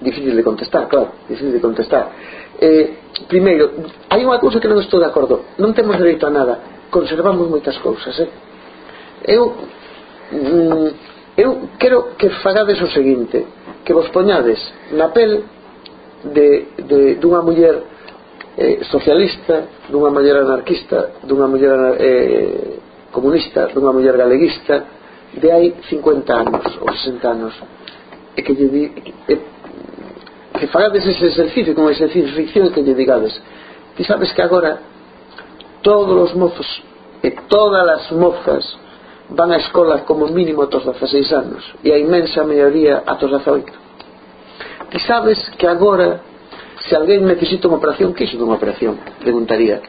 difícil de contestar, claro, difícil de contestar. Eh, primeiro, hai unha cousa que non estou de acordo, non temos dereito a nada, conservamos moitas cousas, eh? Eu, mm, eu quero que fagades o seguinte, que vos poñades na pel de, de, dunha muller eh, socialista, dunha muller anarquista, dunha muller eh, comunista, dunha muller galeguista, de hai 50 anos ou 60 anos. E que, lle di, e, que fagades ese exercicio, como exercicio ficción que lle digades. Ti sabes que agora todos os mozos e todas as mozas van a escola como mínimo atos 16 anos e a inmensa maioría atos 18. Ti sabes que agora se alguén necesita unha operación que iso dunha operación? Preguntaría.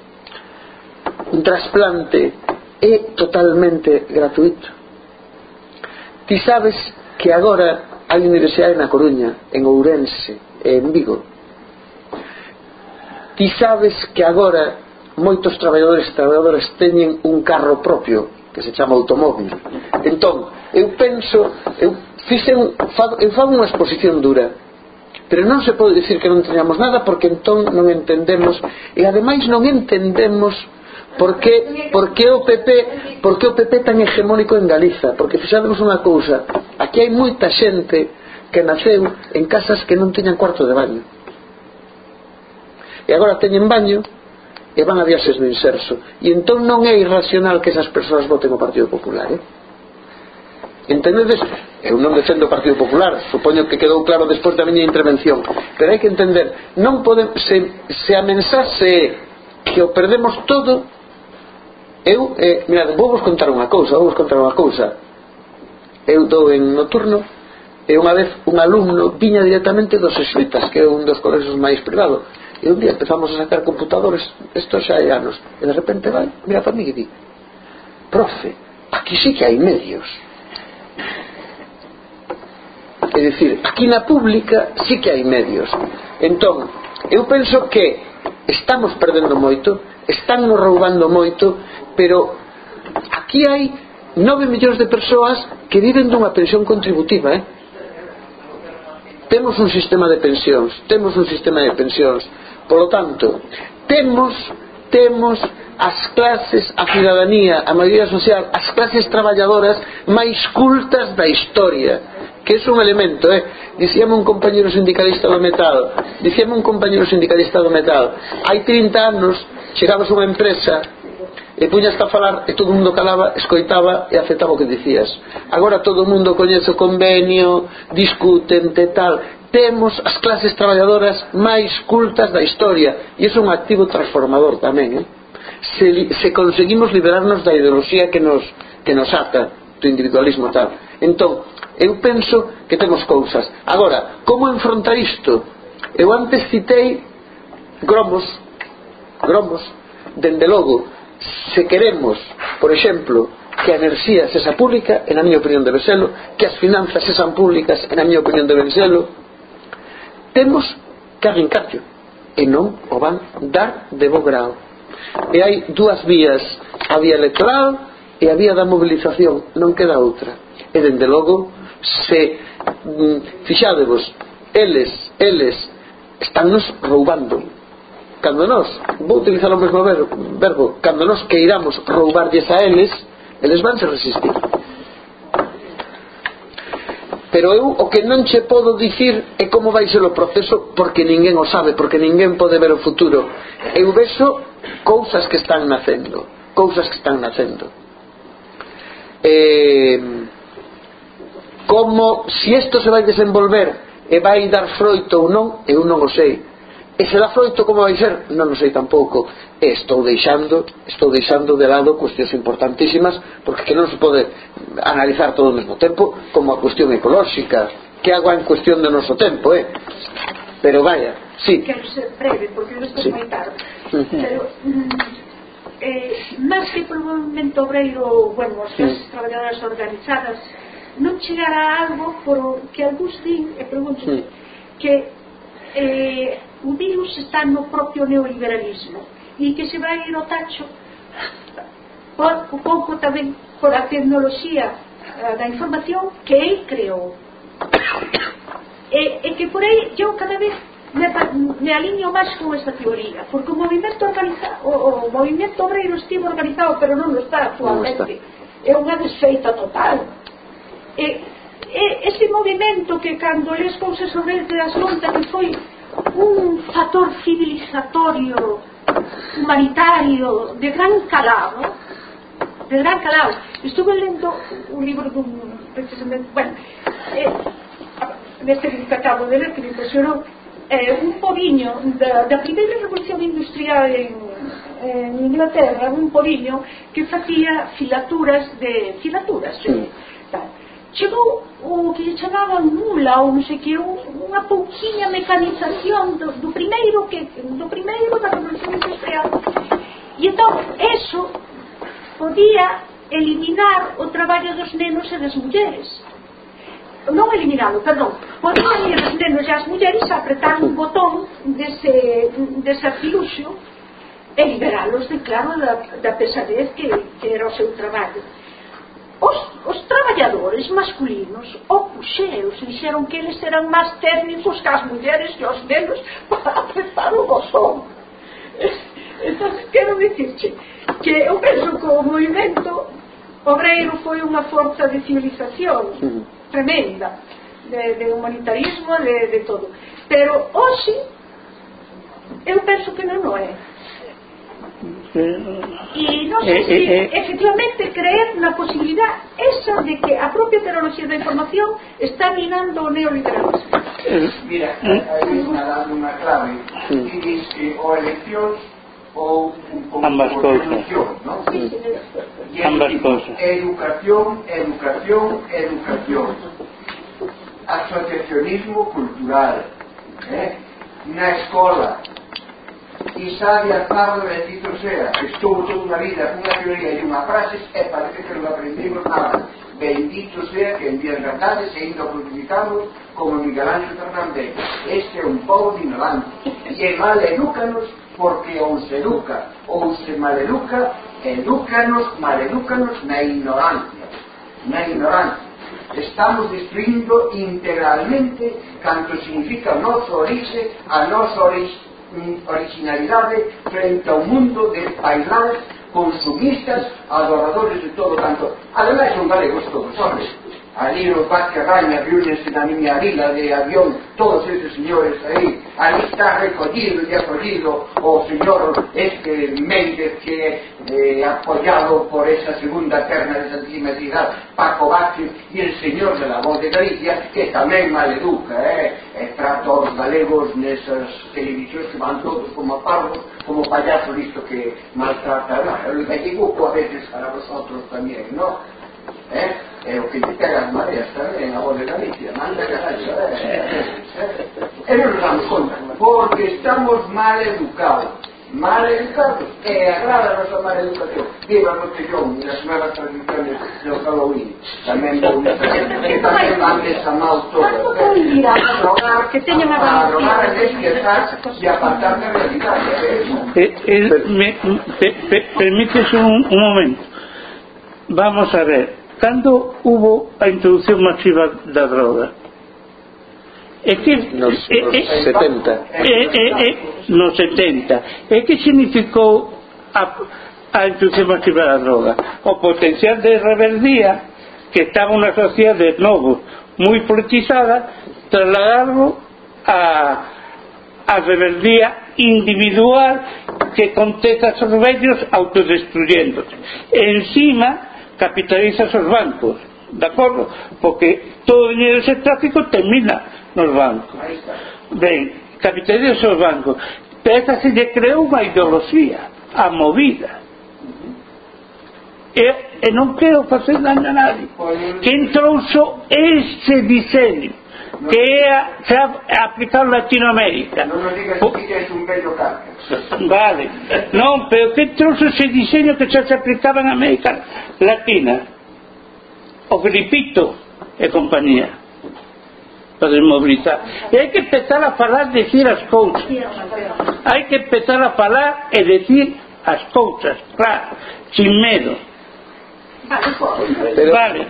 Un trasplante é totalmente gratuito ti sabes que agora hai universidade na Coruña en Ourense e en Vigo. Ti sabes que agora moitos traballadores e traballadoras teñen un carro propio que se chama automóvil. Entón, eu penso eu, fixen, fa, eu fago unha exposición dura pero non se pode dicir que non teñamos nada porque entón non entendemos e ademais non entendemos por porque por o PP porque o PP tan hegemónico en Galiza. Porque fixademos unha cousa aquí hai moita xente que naceu en casas que non teñan cuarto de baño. E agora teñen baño e van a viaxes no inserso. E entón non é irracional que esas persoas voten o Partido Popular eh? entendedes? eu non defendo o Partido Popular supoño que quedou claro despois da miña intervención. Pero hai que entender non pode, se, se a mensaxe que o perdemos todo eu, eh, mirad, vou vos contar unha cousa vou vos contar unha cousa. Eu dou en noturno e unha vez un alumno viña directamente dos Exuitas que é un dos colegios máis privado e un día empezamos a sacar computadores isto xa hai anos e de repente vai, mira para mí e di profe, aquí sí que hai medios É dicir, aquí na pública sí que hai medios. Entón, eu penso que estamos perdendo moito, están nos roubando moito, pero aquí hai 9 millóns de persoas que viven dunha pensión contributiva, eh? Temos un sistema de pensións, temos un sistema de pensións. Polo tanto, temos temos as clases, a cidadanía, a maioría social, as clases traballadoras máis cultas da historia que es un elemento, eh? Dicíame un compañero sindicalista do metal, dicíame un compañero sindicalista do metal, hai 30 anos chegabas a unha empresa e puñas a falar e todo mundo calaba, escoitaba e aceptaba o que dicías. Agora todo mundo coñece o convenio, discuten de tal. Temos as clases traballadoras máis cultas da historia e iso é un activo transformador tamén, eh? Se, se conseguimos liberarnos da ideoloxía que nos, que nos ata do individualismo tal. Entón, eu penso que temos cousas. Agora, como enfrontar isto? Eu antes citei gromos, gromos, dende logo, se queremos, por exemplo, que a enerxía sexa pública, en a miña opinión debe selo, que as finanzas sexan públicas, en a miña opinión deben selo, temos que arrincarlo e non o van dar de bo grado. E hai dúas vías, a vía electoral e a vía da mobilización non queda outra. E dende logo se mm, fixádevos eles, eles estánnos roubando. Cando nós, vou utilizar o mesmo verbo cando nós queiramos roubarlles a eles eles vanse resistir. Pero eu o que non che podo dicir é como vai ser o proceso porque ninguén o sabe, porque ninguén pode ver o futuro. Eu vexo cousas que están nacendo cousas que están nacendo eh, como si isto se vai desenvolver e vai dar froito ou non eu non o sei e se dá froito como vai ser non o sei tampouco e estou deixando estou deixando de lado cuestións importantísimas porque que non se pode analizar todo ao mesmo tempo como a cuestión ecolóxica que agua en cuestión do noso tempo eh? pero vaya sí. quero ser breve porque non estou sí. moi tarde pero mm, eh, máis que polo movimento obreiro bueno, as sí. traballadoras organizadas non chegará algo por que algúns din e pregunto sí. que eh, o virus está no propio neoliberalismo e que se vai ir ao tacho por, un pouco tamén por a tecnoloxía eh, da información que el creou e, e que por aí eu cada vez me, me alineo máis con esta teoría porque o movimento organizado, o, o movimento obreiro estivo organizado pero non está actualmente. Está. é unha desfeita total. E, e ese movimento que cando les cousas sobre das lontas que foi un factor civilizatorio humanitario de gran calado de gran calado estuve lendo un libro dun precisamente bueno eh, neste que acabo de ler que me impresionou eh, un poriño da, da primeira revolución industrial en, en Inglaterra, un poriño que facía filaturas de filaturas, sí. Eh, tal. chegou o que lle chamaban mula ou non sei que unha pouquiña mecanización do, do primeiro que do primeiro da revolución industrial e entón eso podía eliminar o traballo dos nenos e das mulleres non eliminalo, perdón, por non nenos e as mulleres a apretar un botón dese, dese artiluxo e liberalos de claro da, da pesadez que, que era o seu traballo. Os, os traballadores masculinos opuxeos dixeron que eles eran máis técnicos que as mulleres e os nenos para apretar o botón. Entón quero dicirche que eu penso que o movimento obreiro foi unha forza de civilización. Tremenda de, de humanitarismo de, de todo. Pero hoxe eu penso que non o é y no sé eh, si eh, eh, efectivamente creer la posibilidad esa de que a propia tecnología de información está minando o neoliberalismo. Mira, aí está dando unha clave. E diz que o eleccións ou, ambas cousas ¿no? sí. Ambas cousas educación, educación, educación. Asociacionismo cultural eh? na escola. E sabe a Pablo bendito sea estou toda unha vida cunha teoría e unha frase e parece que non aprendimos nada bendito sea que en días grandes e indo crucificamos como Miguel Ángel Fernández. Este é un povo ignorante. E mal educanos porque ou se educa ou se maleduca, educanos, maleducanos na ignorancia. Na ignorancia. Estamos destruindo integralmente canto significa o noso orixe, a nosa ori mm, originalidade frente ao mundo de bailar consumistas, adoradores de todo canto. Ademais son galegos todos, homens ali no Parque Raña viúnense na miña vila de avión todos esos señores aí, ali está recollido e acollido o oh señor este Méndez que eh, apoyado por esa segunda terna de Santísima Cidade, Paco Vázquez e el señor de la voz de Galicia que tamén maleduca, eh, e trata os galegos nesas televisións que van todos como parvos como payaso listo que maltrata, no, el gallego a veces para vosotros tamén, ¿no? eh, eh, ukitika yamaresha aboneka e non nos damos conta, porque estamos mal educados. Mal educados, e agrada a nosa mal educación. Viva Mostellón e as novas tradiciones do Halloween. Tamén vou que tamén van desamados todo. Que teñen a drogar, a desquezar e apartar da realidade. ¿eh? eh, eh, me, pe, pe, permites un, un momento. Vamos a ver, cando hubo a introducción masiva da droga? É que, nos, eh, eh, eh, nos é, 70. É, é, é, nos 70. É que significou a, a introducción masiva da droga? O potencial de rebeldía que estaba unha sociedade de novo moi politizada trasladarlo a, a rebeldía individual que contesta os medios autodestruyéndose. Encima, capitaliza os bancos de acordo? porque todo o dinheiro ese tráfico termina nos bancos. Ben, capitaliza os bancos. Pero esta se lle creou unha ideoloxía a movida. E, e eh, eh, non quero facer daño a nadie. Que entrouxo ese diseño que applicaron Latinoamérica. Non nos digas que es un bello cárcel. Vale. Non, pero que trouxe ese diseño que xa se aplicaba en América Latina? O gripito e compañía para desmobilizar. E hai que empezar a falar e decir as cousas. Hai que empezar a falar e decir as cousas, claro, sin medo. Pero, vale.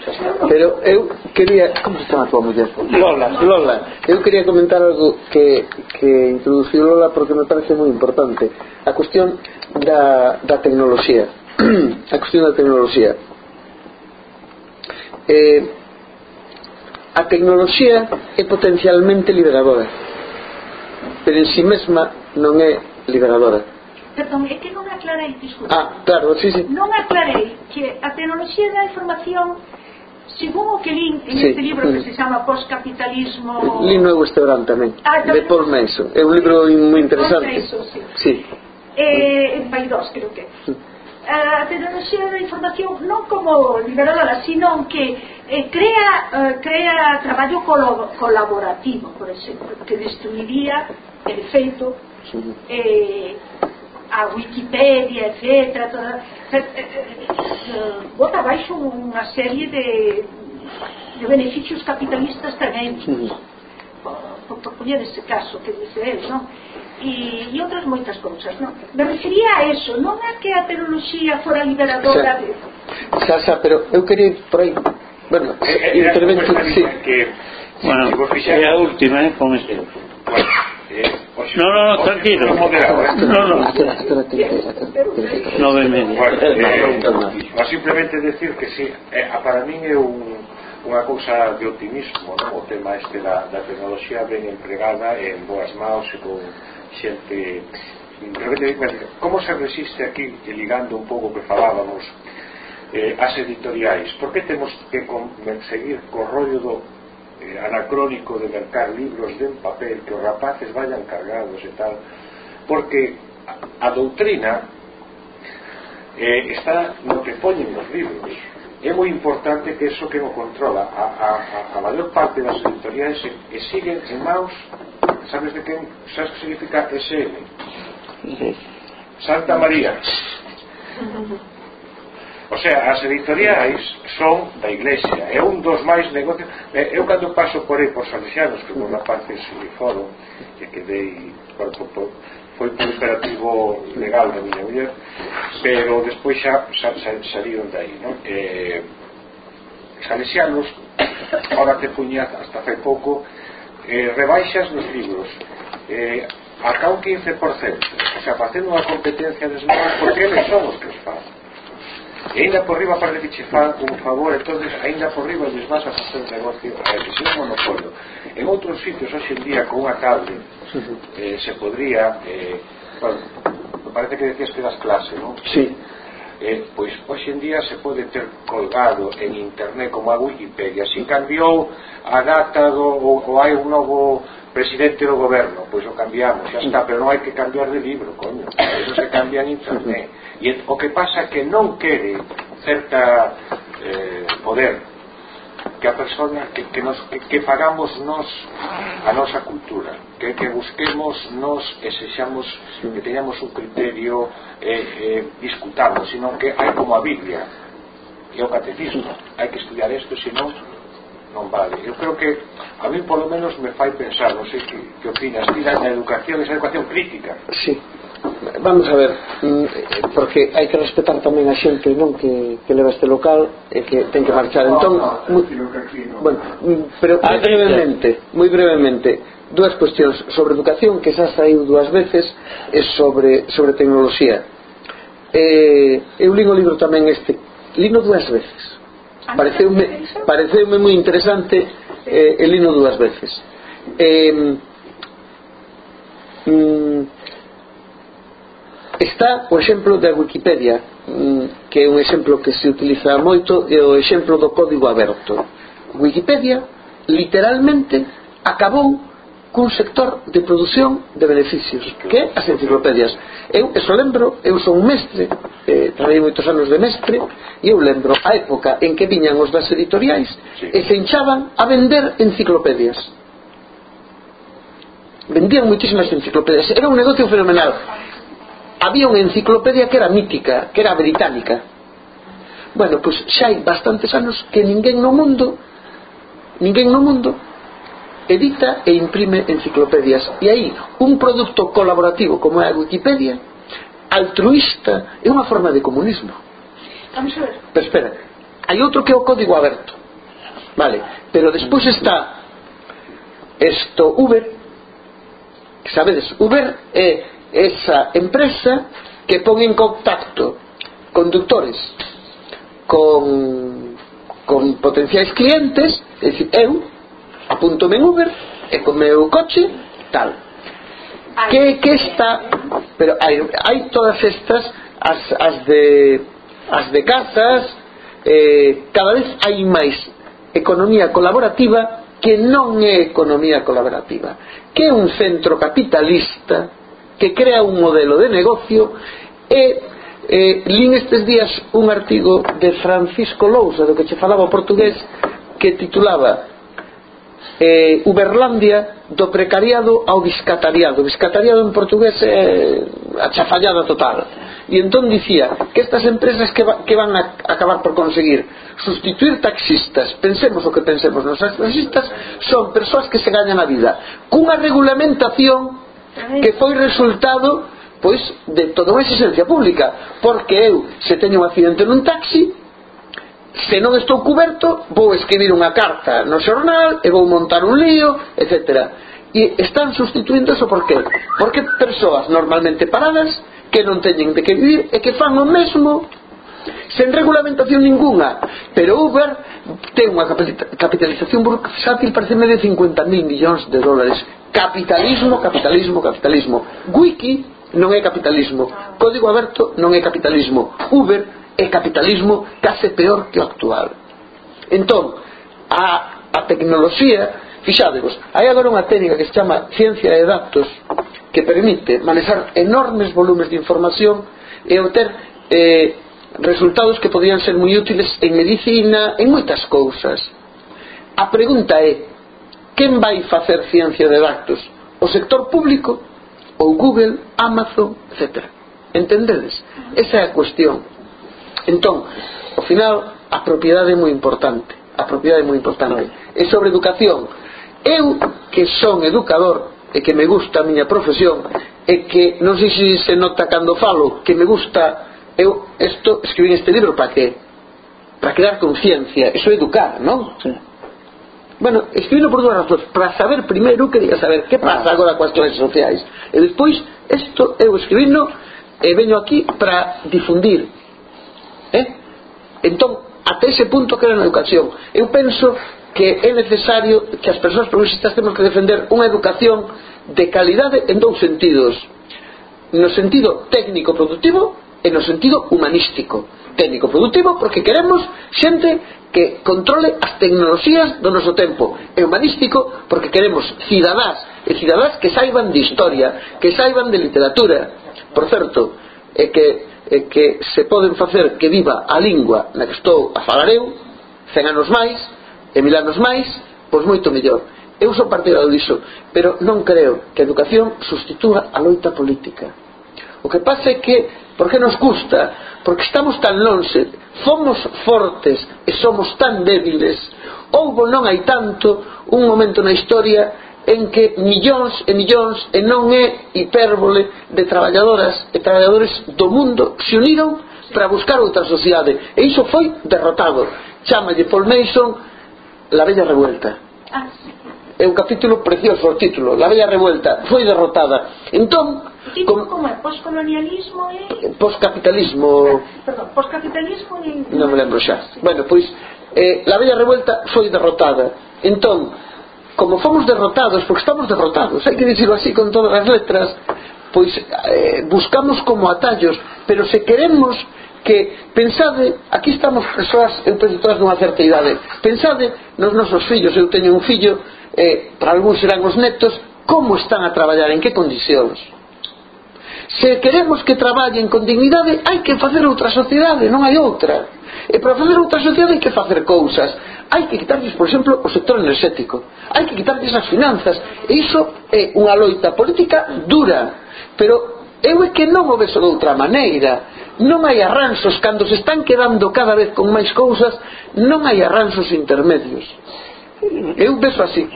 pero eu quería como se chama a tua muller? Lola, Lola. Eu quería comentar algo que, que introduciu Lola porque me parece moi importante. A cuestión da, da tecnoloxía. A cuestión da tecnoloxía. Eh, a tecnoloxía é potencialmente liberadora pero en si sí mesma non é liberadora. Perdón, é que non aclarei, disculpa. Ah, claro, sí, sí. Non aclarei que a tecnoloxía da información Según o que lin en sí. este libro que se chama Postcapitalismo... Lin no Estebrán tamén, ah, tamén, de Paul Menso. É un libro sí. moi interesante. Manson, sí. sí. Eh, en Paidós, creo que. Sí. Ah, a tecnoloxía da información non como liberadora, sino que eh, crea, eh, crea traballo colaborativo, por exemplo, que destruiría el feito eh, a Wikipedia, etc. Toda, eh, eh, eh, bota abaixo unha serie de, de beneficios capitalistas tremendos. Por, por poñer ese caso que dice él, non? E, e outras moitas cousas, non? Me refería a eso, non a que a tecnoloxía fora liberadora xa, de... Xa, xa, pero eu quería ir por aí. Bueno, intervento, sí. Que, bueno, que vos a última, eh, con este. Bueno. No, no, no, tranquilo. No, no. Nove e media. Bueno, eh, simplemente decir que sí, eh, para min é un, unha cousa de optimismo, non? o tema este da, da tecnoloxía ben empregada en boas maus e con xente como se resiste aquí ligando un pouco que falábamos eh, as editoriais por que temos que conseguir co rollo do eh, anacrónico de mercar libros en papel que os rapaces vayan cargados e tal porque a doutrina eh, está no que poñen nos libros é moi importante que eso que o controla a, a, a, a maior parte das editoriais e, e siguen en maus sabes de quen? sabes que significa SM? Santa María O sea, as editoriais son da Iglesia. É un dos máis negocios... Eh, eu cando paso por aí, por Salesianos, que por la parte se foron, que dei... Por, por, por, foi por imperativo legal da miña muller, pero despois xa, xa, xa salíron dai, non? Eh, salesianos, ahora te puña hasta fai pouco, eh, rebaixas nos libros. Eh, Acá un 15%, o sea, facendo unha competencia desleal, porque eles son os que os fan E ainda por riba para que che fan un favor, entonces ainda por riba lles vas a facer negocio a eles. É un monopolio. En outros sitios, hoxe en día, con unha cable, eh, se podría... Eh, bueno, parece que decías que das clase, non? Sí. Eh, pois hoxe en día se pode ter colgado en internet como a Wikipedia si cambiou a data do, ou, ou hai un novo presidente do goberno pois o cambiamos, xa está pero non hai que cambiar de libro, coño eso se cambia en internet E o que pasa que non quere certa eh, poder que a persona que, que, nos, que, que pagamos nos a nosa cultura que, que busquemos nos que sexamos que teñamos un criterio eh, eh, discutamos sino que hai como a Biblia e o catecismo. Hai que estudiar isto senón non vale. Eu creo que a mí polo menos me fai pensar non sei que, que opinas ti na educación esa educación crítica. Sí vamos a ver mm, porque hai que respetar tamén a xente non que, que leva este local e que ten que marchar. Entón muy, bueno, mm, pero ah, moi brevemente. moi brevemente dúas cuestións sobre educación que xa saiu dúas veces e sobre, sobre tecnoloxía. Eh, eu li o libro tamén este lino dúas veces. Ah, pareceume, pareceume moi interesante eh, e lino dúas veces. Eh, mm, Está o exemplo da Wikipedia, mm, que é un exemplo que se utiliza moito, é o exemplo do código aberto. Wikipedia, literalmente, acabou cun sector de produción de beneficios que as enciclopedias eu eso lembro, eu son mestre eh, trabalhei moitos anos de mestre e eu lembro a época en que viñan os das editoriais sí. e se hinchaban a vender enciclopedias vendían moitísimas enciclopedias era un negocio fenomenal había unha enciclopedia que era mítica, que era británica. Bueno, pois xa hai bastantes anos que ninguén no mundo, ninguén no mundo edita e imprime enciclopedias. E aí, un produto colaborativo como é a Wikipedia, altruista, é unha forma de comunismo. Vamos a ver. Pero espera, hai outro que é o código aberto. Vale, pero despois está esto Uber, que sabedes, Uber é esa empresa que pon en contacto conductores con, con potenciais clientes é dicir, eu apunto en Uber e co meu coche tal. Que, que está pero hai, hai todas estas as, as de as de casas eh, cada vez hai máis economía colaborativa que non é economía colaborativa que é un centro capitalista que crea un modelo de negocio e eh, lin estes días un artigo de Francisco Lousa do que che falaba o portugués que titulaba eh, Uberlandia do precariado ao biscatariado. Biscatariado en portugués é a chafallada total. E entón dicía que estas empresas que, va, que van a acabar por conseguir sustituir taxistas, pensemos o que pensemos nos taxistas, son persoas que se gañan a vida. Cunha regulamentación que foi resultado pois de toda unha exigencia pública porque eu se teño un accidente nun taxi se non estou coberto vou escribir unha carta no xornal e vou montar un lío etc. e están sustituindo eso por qué? porque persoas normalmente paradas que non teñen de que vivir e que fan o mesmo sen regulamentación ningunha pero Uber ten unha capitalización bursátil parece de 50.000 millóns de dólares. Capitalismo, capitalismo, capitalismo. Wiki non é capitalismo. Código Aberto non é capitalismo. Uber é capitalismo case peor que o actual. Entón a, a tecnoloxía fixadevos, hai agora unha técnica que se chama ciencia de datos que permite manejar enormes volumes de información e obter eh, resultados que podían ser moi útiles en medicina, en moitas cousas. A pregunta é, quen vai facer ciencia de datos? O sector público? Ou Google, Amazon, etc. Entendedes? Esa é a cuestión. Entón, ao final, a propiedade é moi importante. A propiedade é moi importante. E sobre educación, eu que son educador e que me gusta a miña profesión e que non sei se se nota cando falo que me gusta eu esto escribí este libro para que para crear conciencia, eso é educar, non? Sí. Bueno, escribino por dúas razóns, para saber primeiro quería saber que pasa ah. agora coas clases sociais e despois isto eu escribino e eh, veño aquí para difundir eh? entón até ese punto que era na educación eu penso que é necesario que as persoas progresistas temos que defender unha educación de calidade en dous sentidos no sentido técnico productivo e no sentido humanístico técnico productivo porque queremos xente que controle as tecnoloxías do noso tempo. E humanístico porque queremos cidadás e cidadás que saiban de historia que saiban de literatura. Por certo é que, é que se poden facer que viva a lingua na que estou a falar eu 100 anos máis e mil anos máis pois moito mellor. Eu sou partidario diso pero non creo que a educación sustitúa a loita política. O que pasa é que Por que nos custa? Porque estamos tan lonxe, fomos fortes e somos tan débiles. Houbo non hai tanto un momento na historia en que millóns e millóns e non é hipérbole de traballadoras e traballadores do mundo se uniron para buscar outra sociedade e iso foi derrotado chamalle Paul Mason la bella revuelta ah, sí é un capítulo precioso o título La Bella Revuelta foi derrotada. Entón título como é? Postcolonialismo e... Postcapitalismo. Ah, perdón, postcapitalismo e... non me lembro xa sí. bueno, pois eh, La Bella Revuelta foi derrotada. Entón como fomos derrotados porque estamos derrotados hai que dicirlo así con todas as letras pois eh, buscamos como atallos pero se queremos que pensade, aquí estamos persoas eu penso todas dunha certa idade pensade nos nosos fillos, eu teño un fillo eh, para algúns serán os netos, como están a traballar, en que condicións. Se queremos que traballen con dignidade, hai que facer outra sociedade, non hai outra. E para facer outra sociedade hai que facer cousas. Hai que quitarles, por exemplo, o sector enerxético. Hai que quitarles as finanzas. E iso é unha loita política dura. Pero eu é que non o vexo de outra maneira. Non hai arranxos, cando se están quedando cada vez con máis cousas, non hai arranxos intermedios. Eu vexo así.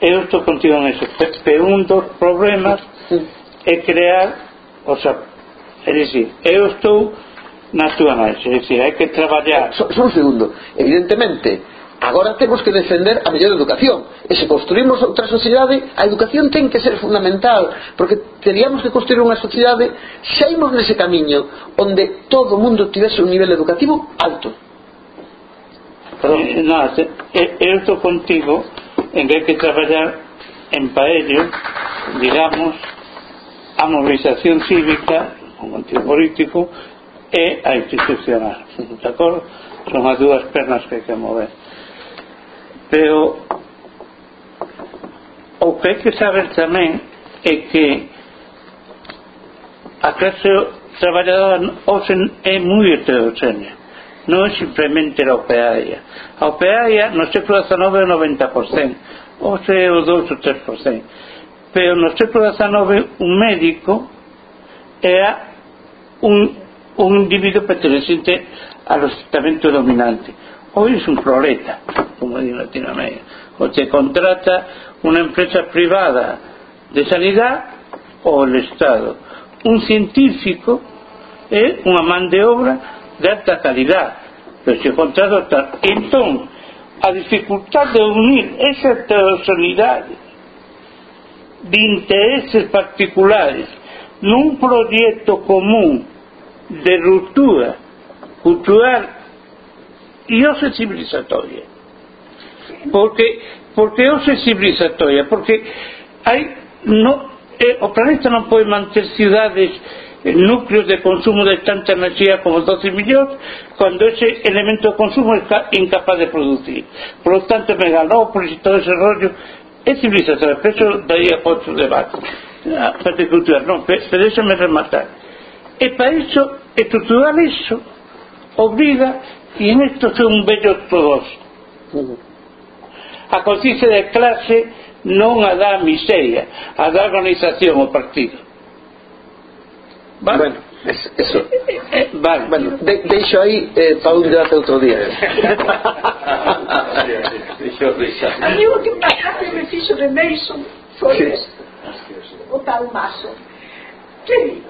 Eu estou contigo neso. Pero un dos problemas é crear, o sea, é dicir, eu estou na túa análise, é dicir, hai que traballar. So, so un segundo. Evidentemente, agora temos que defender a mellor educación e se construímos outra sociedade a educación ten que ser fundamental porque teríamos que construir unha sociedade xa imos nese camiño onde todo o mundo tivese un nivel educativo alto no, eu estou contigo en que hai que traballar en paello, digamos, a mobilización cívica, o contigo político, e a institucional. De acordo? Son as dúas pernas que hai que mover. Pero o que hai que saber tamén é que a clase traballadora hoxe é moi heterogénea non simplemente a opearia. A opearia no século XIX é 90%, hoxe é o 2 ou 3%. Pero no século XIX un médico era un, un individuo perteneciente ao estamento dominante. Hoy es un proleta, como en Latinoamérica, o te contrata una empresa privada de sanidad o el Estado. Un científico é unha man de obra de alta calidad, pero se contrata entón a dificultad de unir esa heterogeneidade de intereses particulares nun proyecto común de ruptura cultural e hoxe civilizatoria. Porque porque é o sensibilizatoria porque hai no, eh, planeta non pode manter cidades eh, núcleos de consumo de tanta enerxía como 12 millóns cando ese elemento de consumo está incapaz de producir. Por lo tanto megalópolis e todo ese rollo é civilización pero eso daría outro debate. A parte cultural non, pero eso me rematar e para iso estruturar iso obriga e en esto é un bello todos a conciencia de clase non a dá miseria a dá organización ao partido. Vale. Bueno, es, eso. Vale, bueno, de, deixo aí eh, para un debate outro día. deixo, deixo. A mí o que pasa que me fixo de Mason foi sí. o tal maso. Que,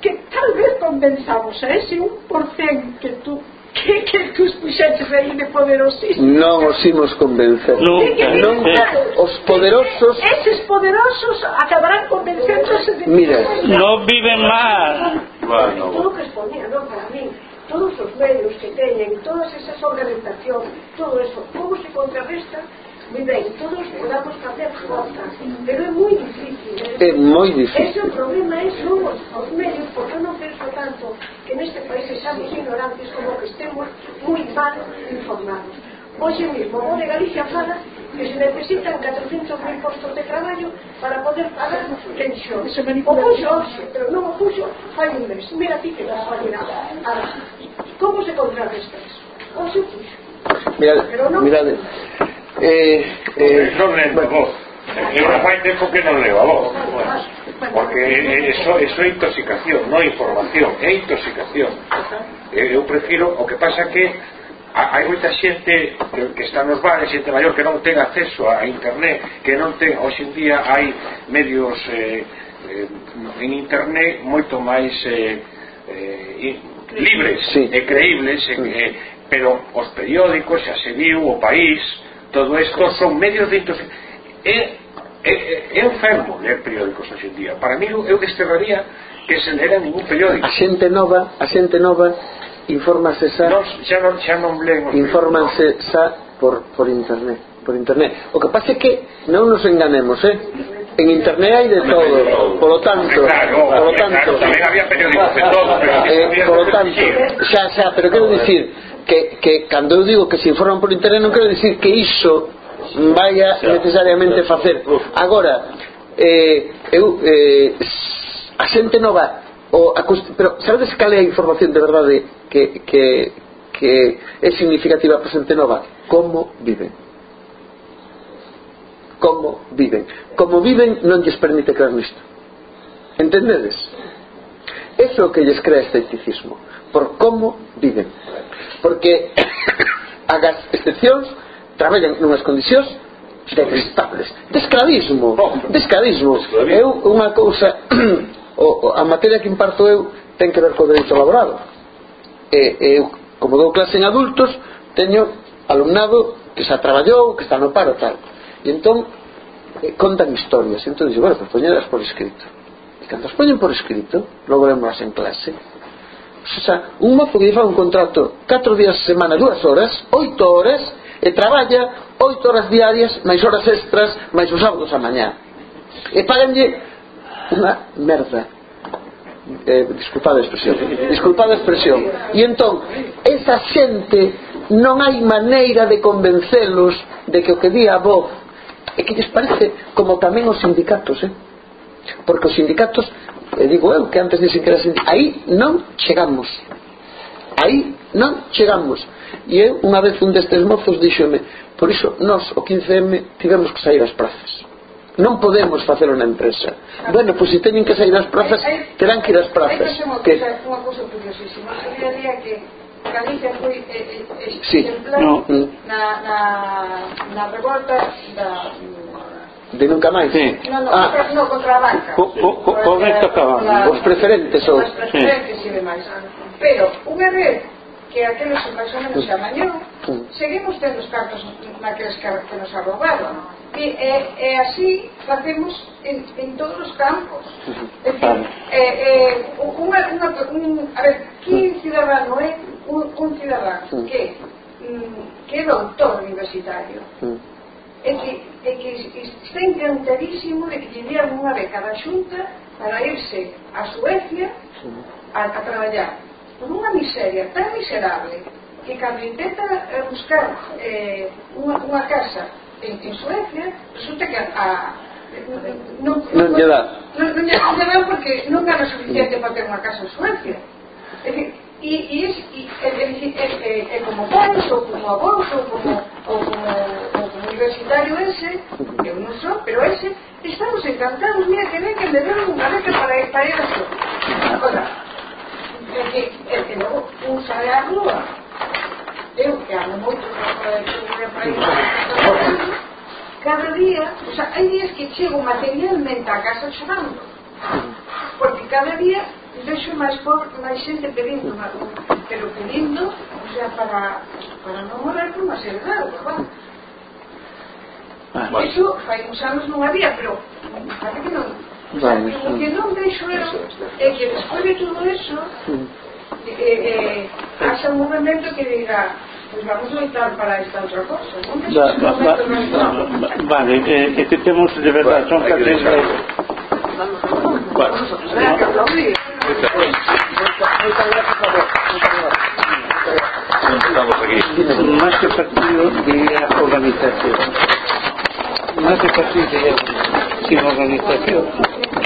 que tal vez convenzamos a ese 1% que tú Que, que, que os puxetes aí de poderosísimos non os imos convencer nunca, nunca. os poderosos eses poderosos acabarán convencéndose de mira, non viven mal bueno. todo que exponía, non para mí todos os medios que teñen todas esas organizacións todo eso, como se contrarresta? Muy ben, todos podamos facer cotas, pero é moi difícil. ¿eh? É moi difícil. Ese problema é somos os medios, porque eu non penso tanto que neste país estamos ignorantes como que estemos moi mal informados. Hoxe mismo, o de Galicia fala que se necesitan 400.000 postos de traballo para poder pagar pensións. O puxo hoxe, pero non o puxo fai un mes. Mira ti que vas a nada. Ahora, como se contrarresta eso? Hoxe puxo. Mirade, pero non... mirade. Eh, eh, non lembro vos e non fai tempo que non leva vos porque eh, eh, eso, eso é intoxicación non información, é intoxicación. Eu eh, prefiro o que pasa que hai moita xente que está nos bares, xente maior que non ten acceso a internet, que non ten hoxe en día hai medios eh, eh, en internet moito máis eh, eh, libres sí. e creíbles sí. eh, pero os periódicos xa se viu o país Todo isto son medios de intoxicación. É, é, é enfermo ler periódicos hoxe en día. Para mí eu desterraría que se lera ningún periódico. A xente nova, a xente nova infórmase xa Nos, xa non, xa non lemos infórmanse xa por, por internet por internet o que pasa é que non nos enganemos eh? en internet hai de todo polo tanto polo tanto, tamén había periódicos de todo pero eh, polo tanto xa xa pero quero dicir que, que cando eu digo que se informan por internet non quero dicir que iso vaya necesariamente facer. Agora eh, eu, eh, a xente nova o a, pero sabedes cal é a información de verdade que, que, que é significativa para a xente nova? Como viven? Como viven? Como viven non lles permite creer nisto. Entendedes? Eso é o que lles crea escepticismo, por como viven. Porque as excepcións traballan nunhas condicións detestables, de escravismo, de escravismo. Eu unha cousa o, a materia que imparto eu ten que ver co dereito laboral. E eu, como dou clase en adultos, teño alumnado que xa traballou, que está no paro tal. E entón eh, contan historias. Entón dixo, bueno, pues poñedas por escrito cando nos poñen por escrito logo vemos en clase o sea, un mozo que lle fa un contrato 4 días a semana, 2 horas 8 horas e traballa 8 horas diarias, máis horas extras máis os sábados a mañá. E paganlle unha merda. Eh, disculpad a expresión disculpad a expresión. E entón, esa xente non hai maneira de convencelos de que o que di a voz é que lles parece como tamén os sindicatos eh? porque os sindicatos e digo eu que antes dicen que era sindicato aí non chegamos aí non chegamos e eu unha vez un destes mozos díxome por iso nós o 15M tivemos que sair ás prazas non podemos facelo na empresa claro. bueno, pois se teñen que sair ás prazas eh, eh, terán que ir ás prazas eh, que é unha cousa curiosísima sería día que Galicia foi eh, eh, sí. exemplar no. na, mm. na, na revolta da de nunca máis sí. non, non, ah, no, contra a banca co, co, co, os preferentes os, os preferentes sí. e demais pero unha vez que aqueles máis ou menos xa mañou seguimos tendo os cartos naqueles que, que nos arrobaron e, eh, e, eh, e así facemos en, en todos os campos. É dicir, e, e, eh, unha, unha, un, a ver, que cidadano é un, un cidadano que, mm, que é doutor universitario? é que, é que está encantadísimo de que lle dieran unha beca da xunta para irse a Suecia a, a traballar. Por unha miseria tan miserable que cando intenta eh, buscar eh, unha, unha casa en, en Suecia resulta que a, a non, non, lle dá. non, non, non, non, lle dá non, non, non, suficiente para ter unha casa en Suecia. É non, e, e, e, e, como pais, ou como avós, ou como, ou como, ou como universitario ese, eu non sou, pero ese, estamos encantados, mira que ven que me deron unha beca para, para ir a xo. Ora, é que, é que logo, un sale a rúa, eu que amo moito, cada día, o sea, hai días que chego materialmente a casa chorando, porque cada día Deixo xo máis, por, máis xente pedindo, pero pedindo, o sea, para, para non morrer por unha seriedade, bueno. Vale. Iso fai uns anos non había, pero parece que non. Vale, o sea, que non deixo eu é que despois de todo eso eh, eh, haxa un momento que diga Pues vamos a lutar para esta outra cosa. Va, va, va, vale, eh, que temos de verdade, son 14 Más que partido de organización. Más que partido de organización.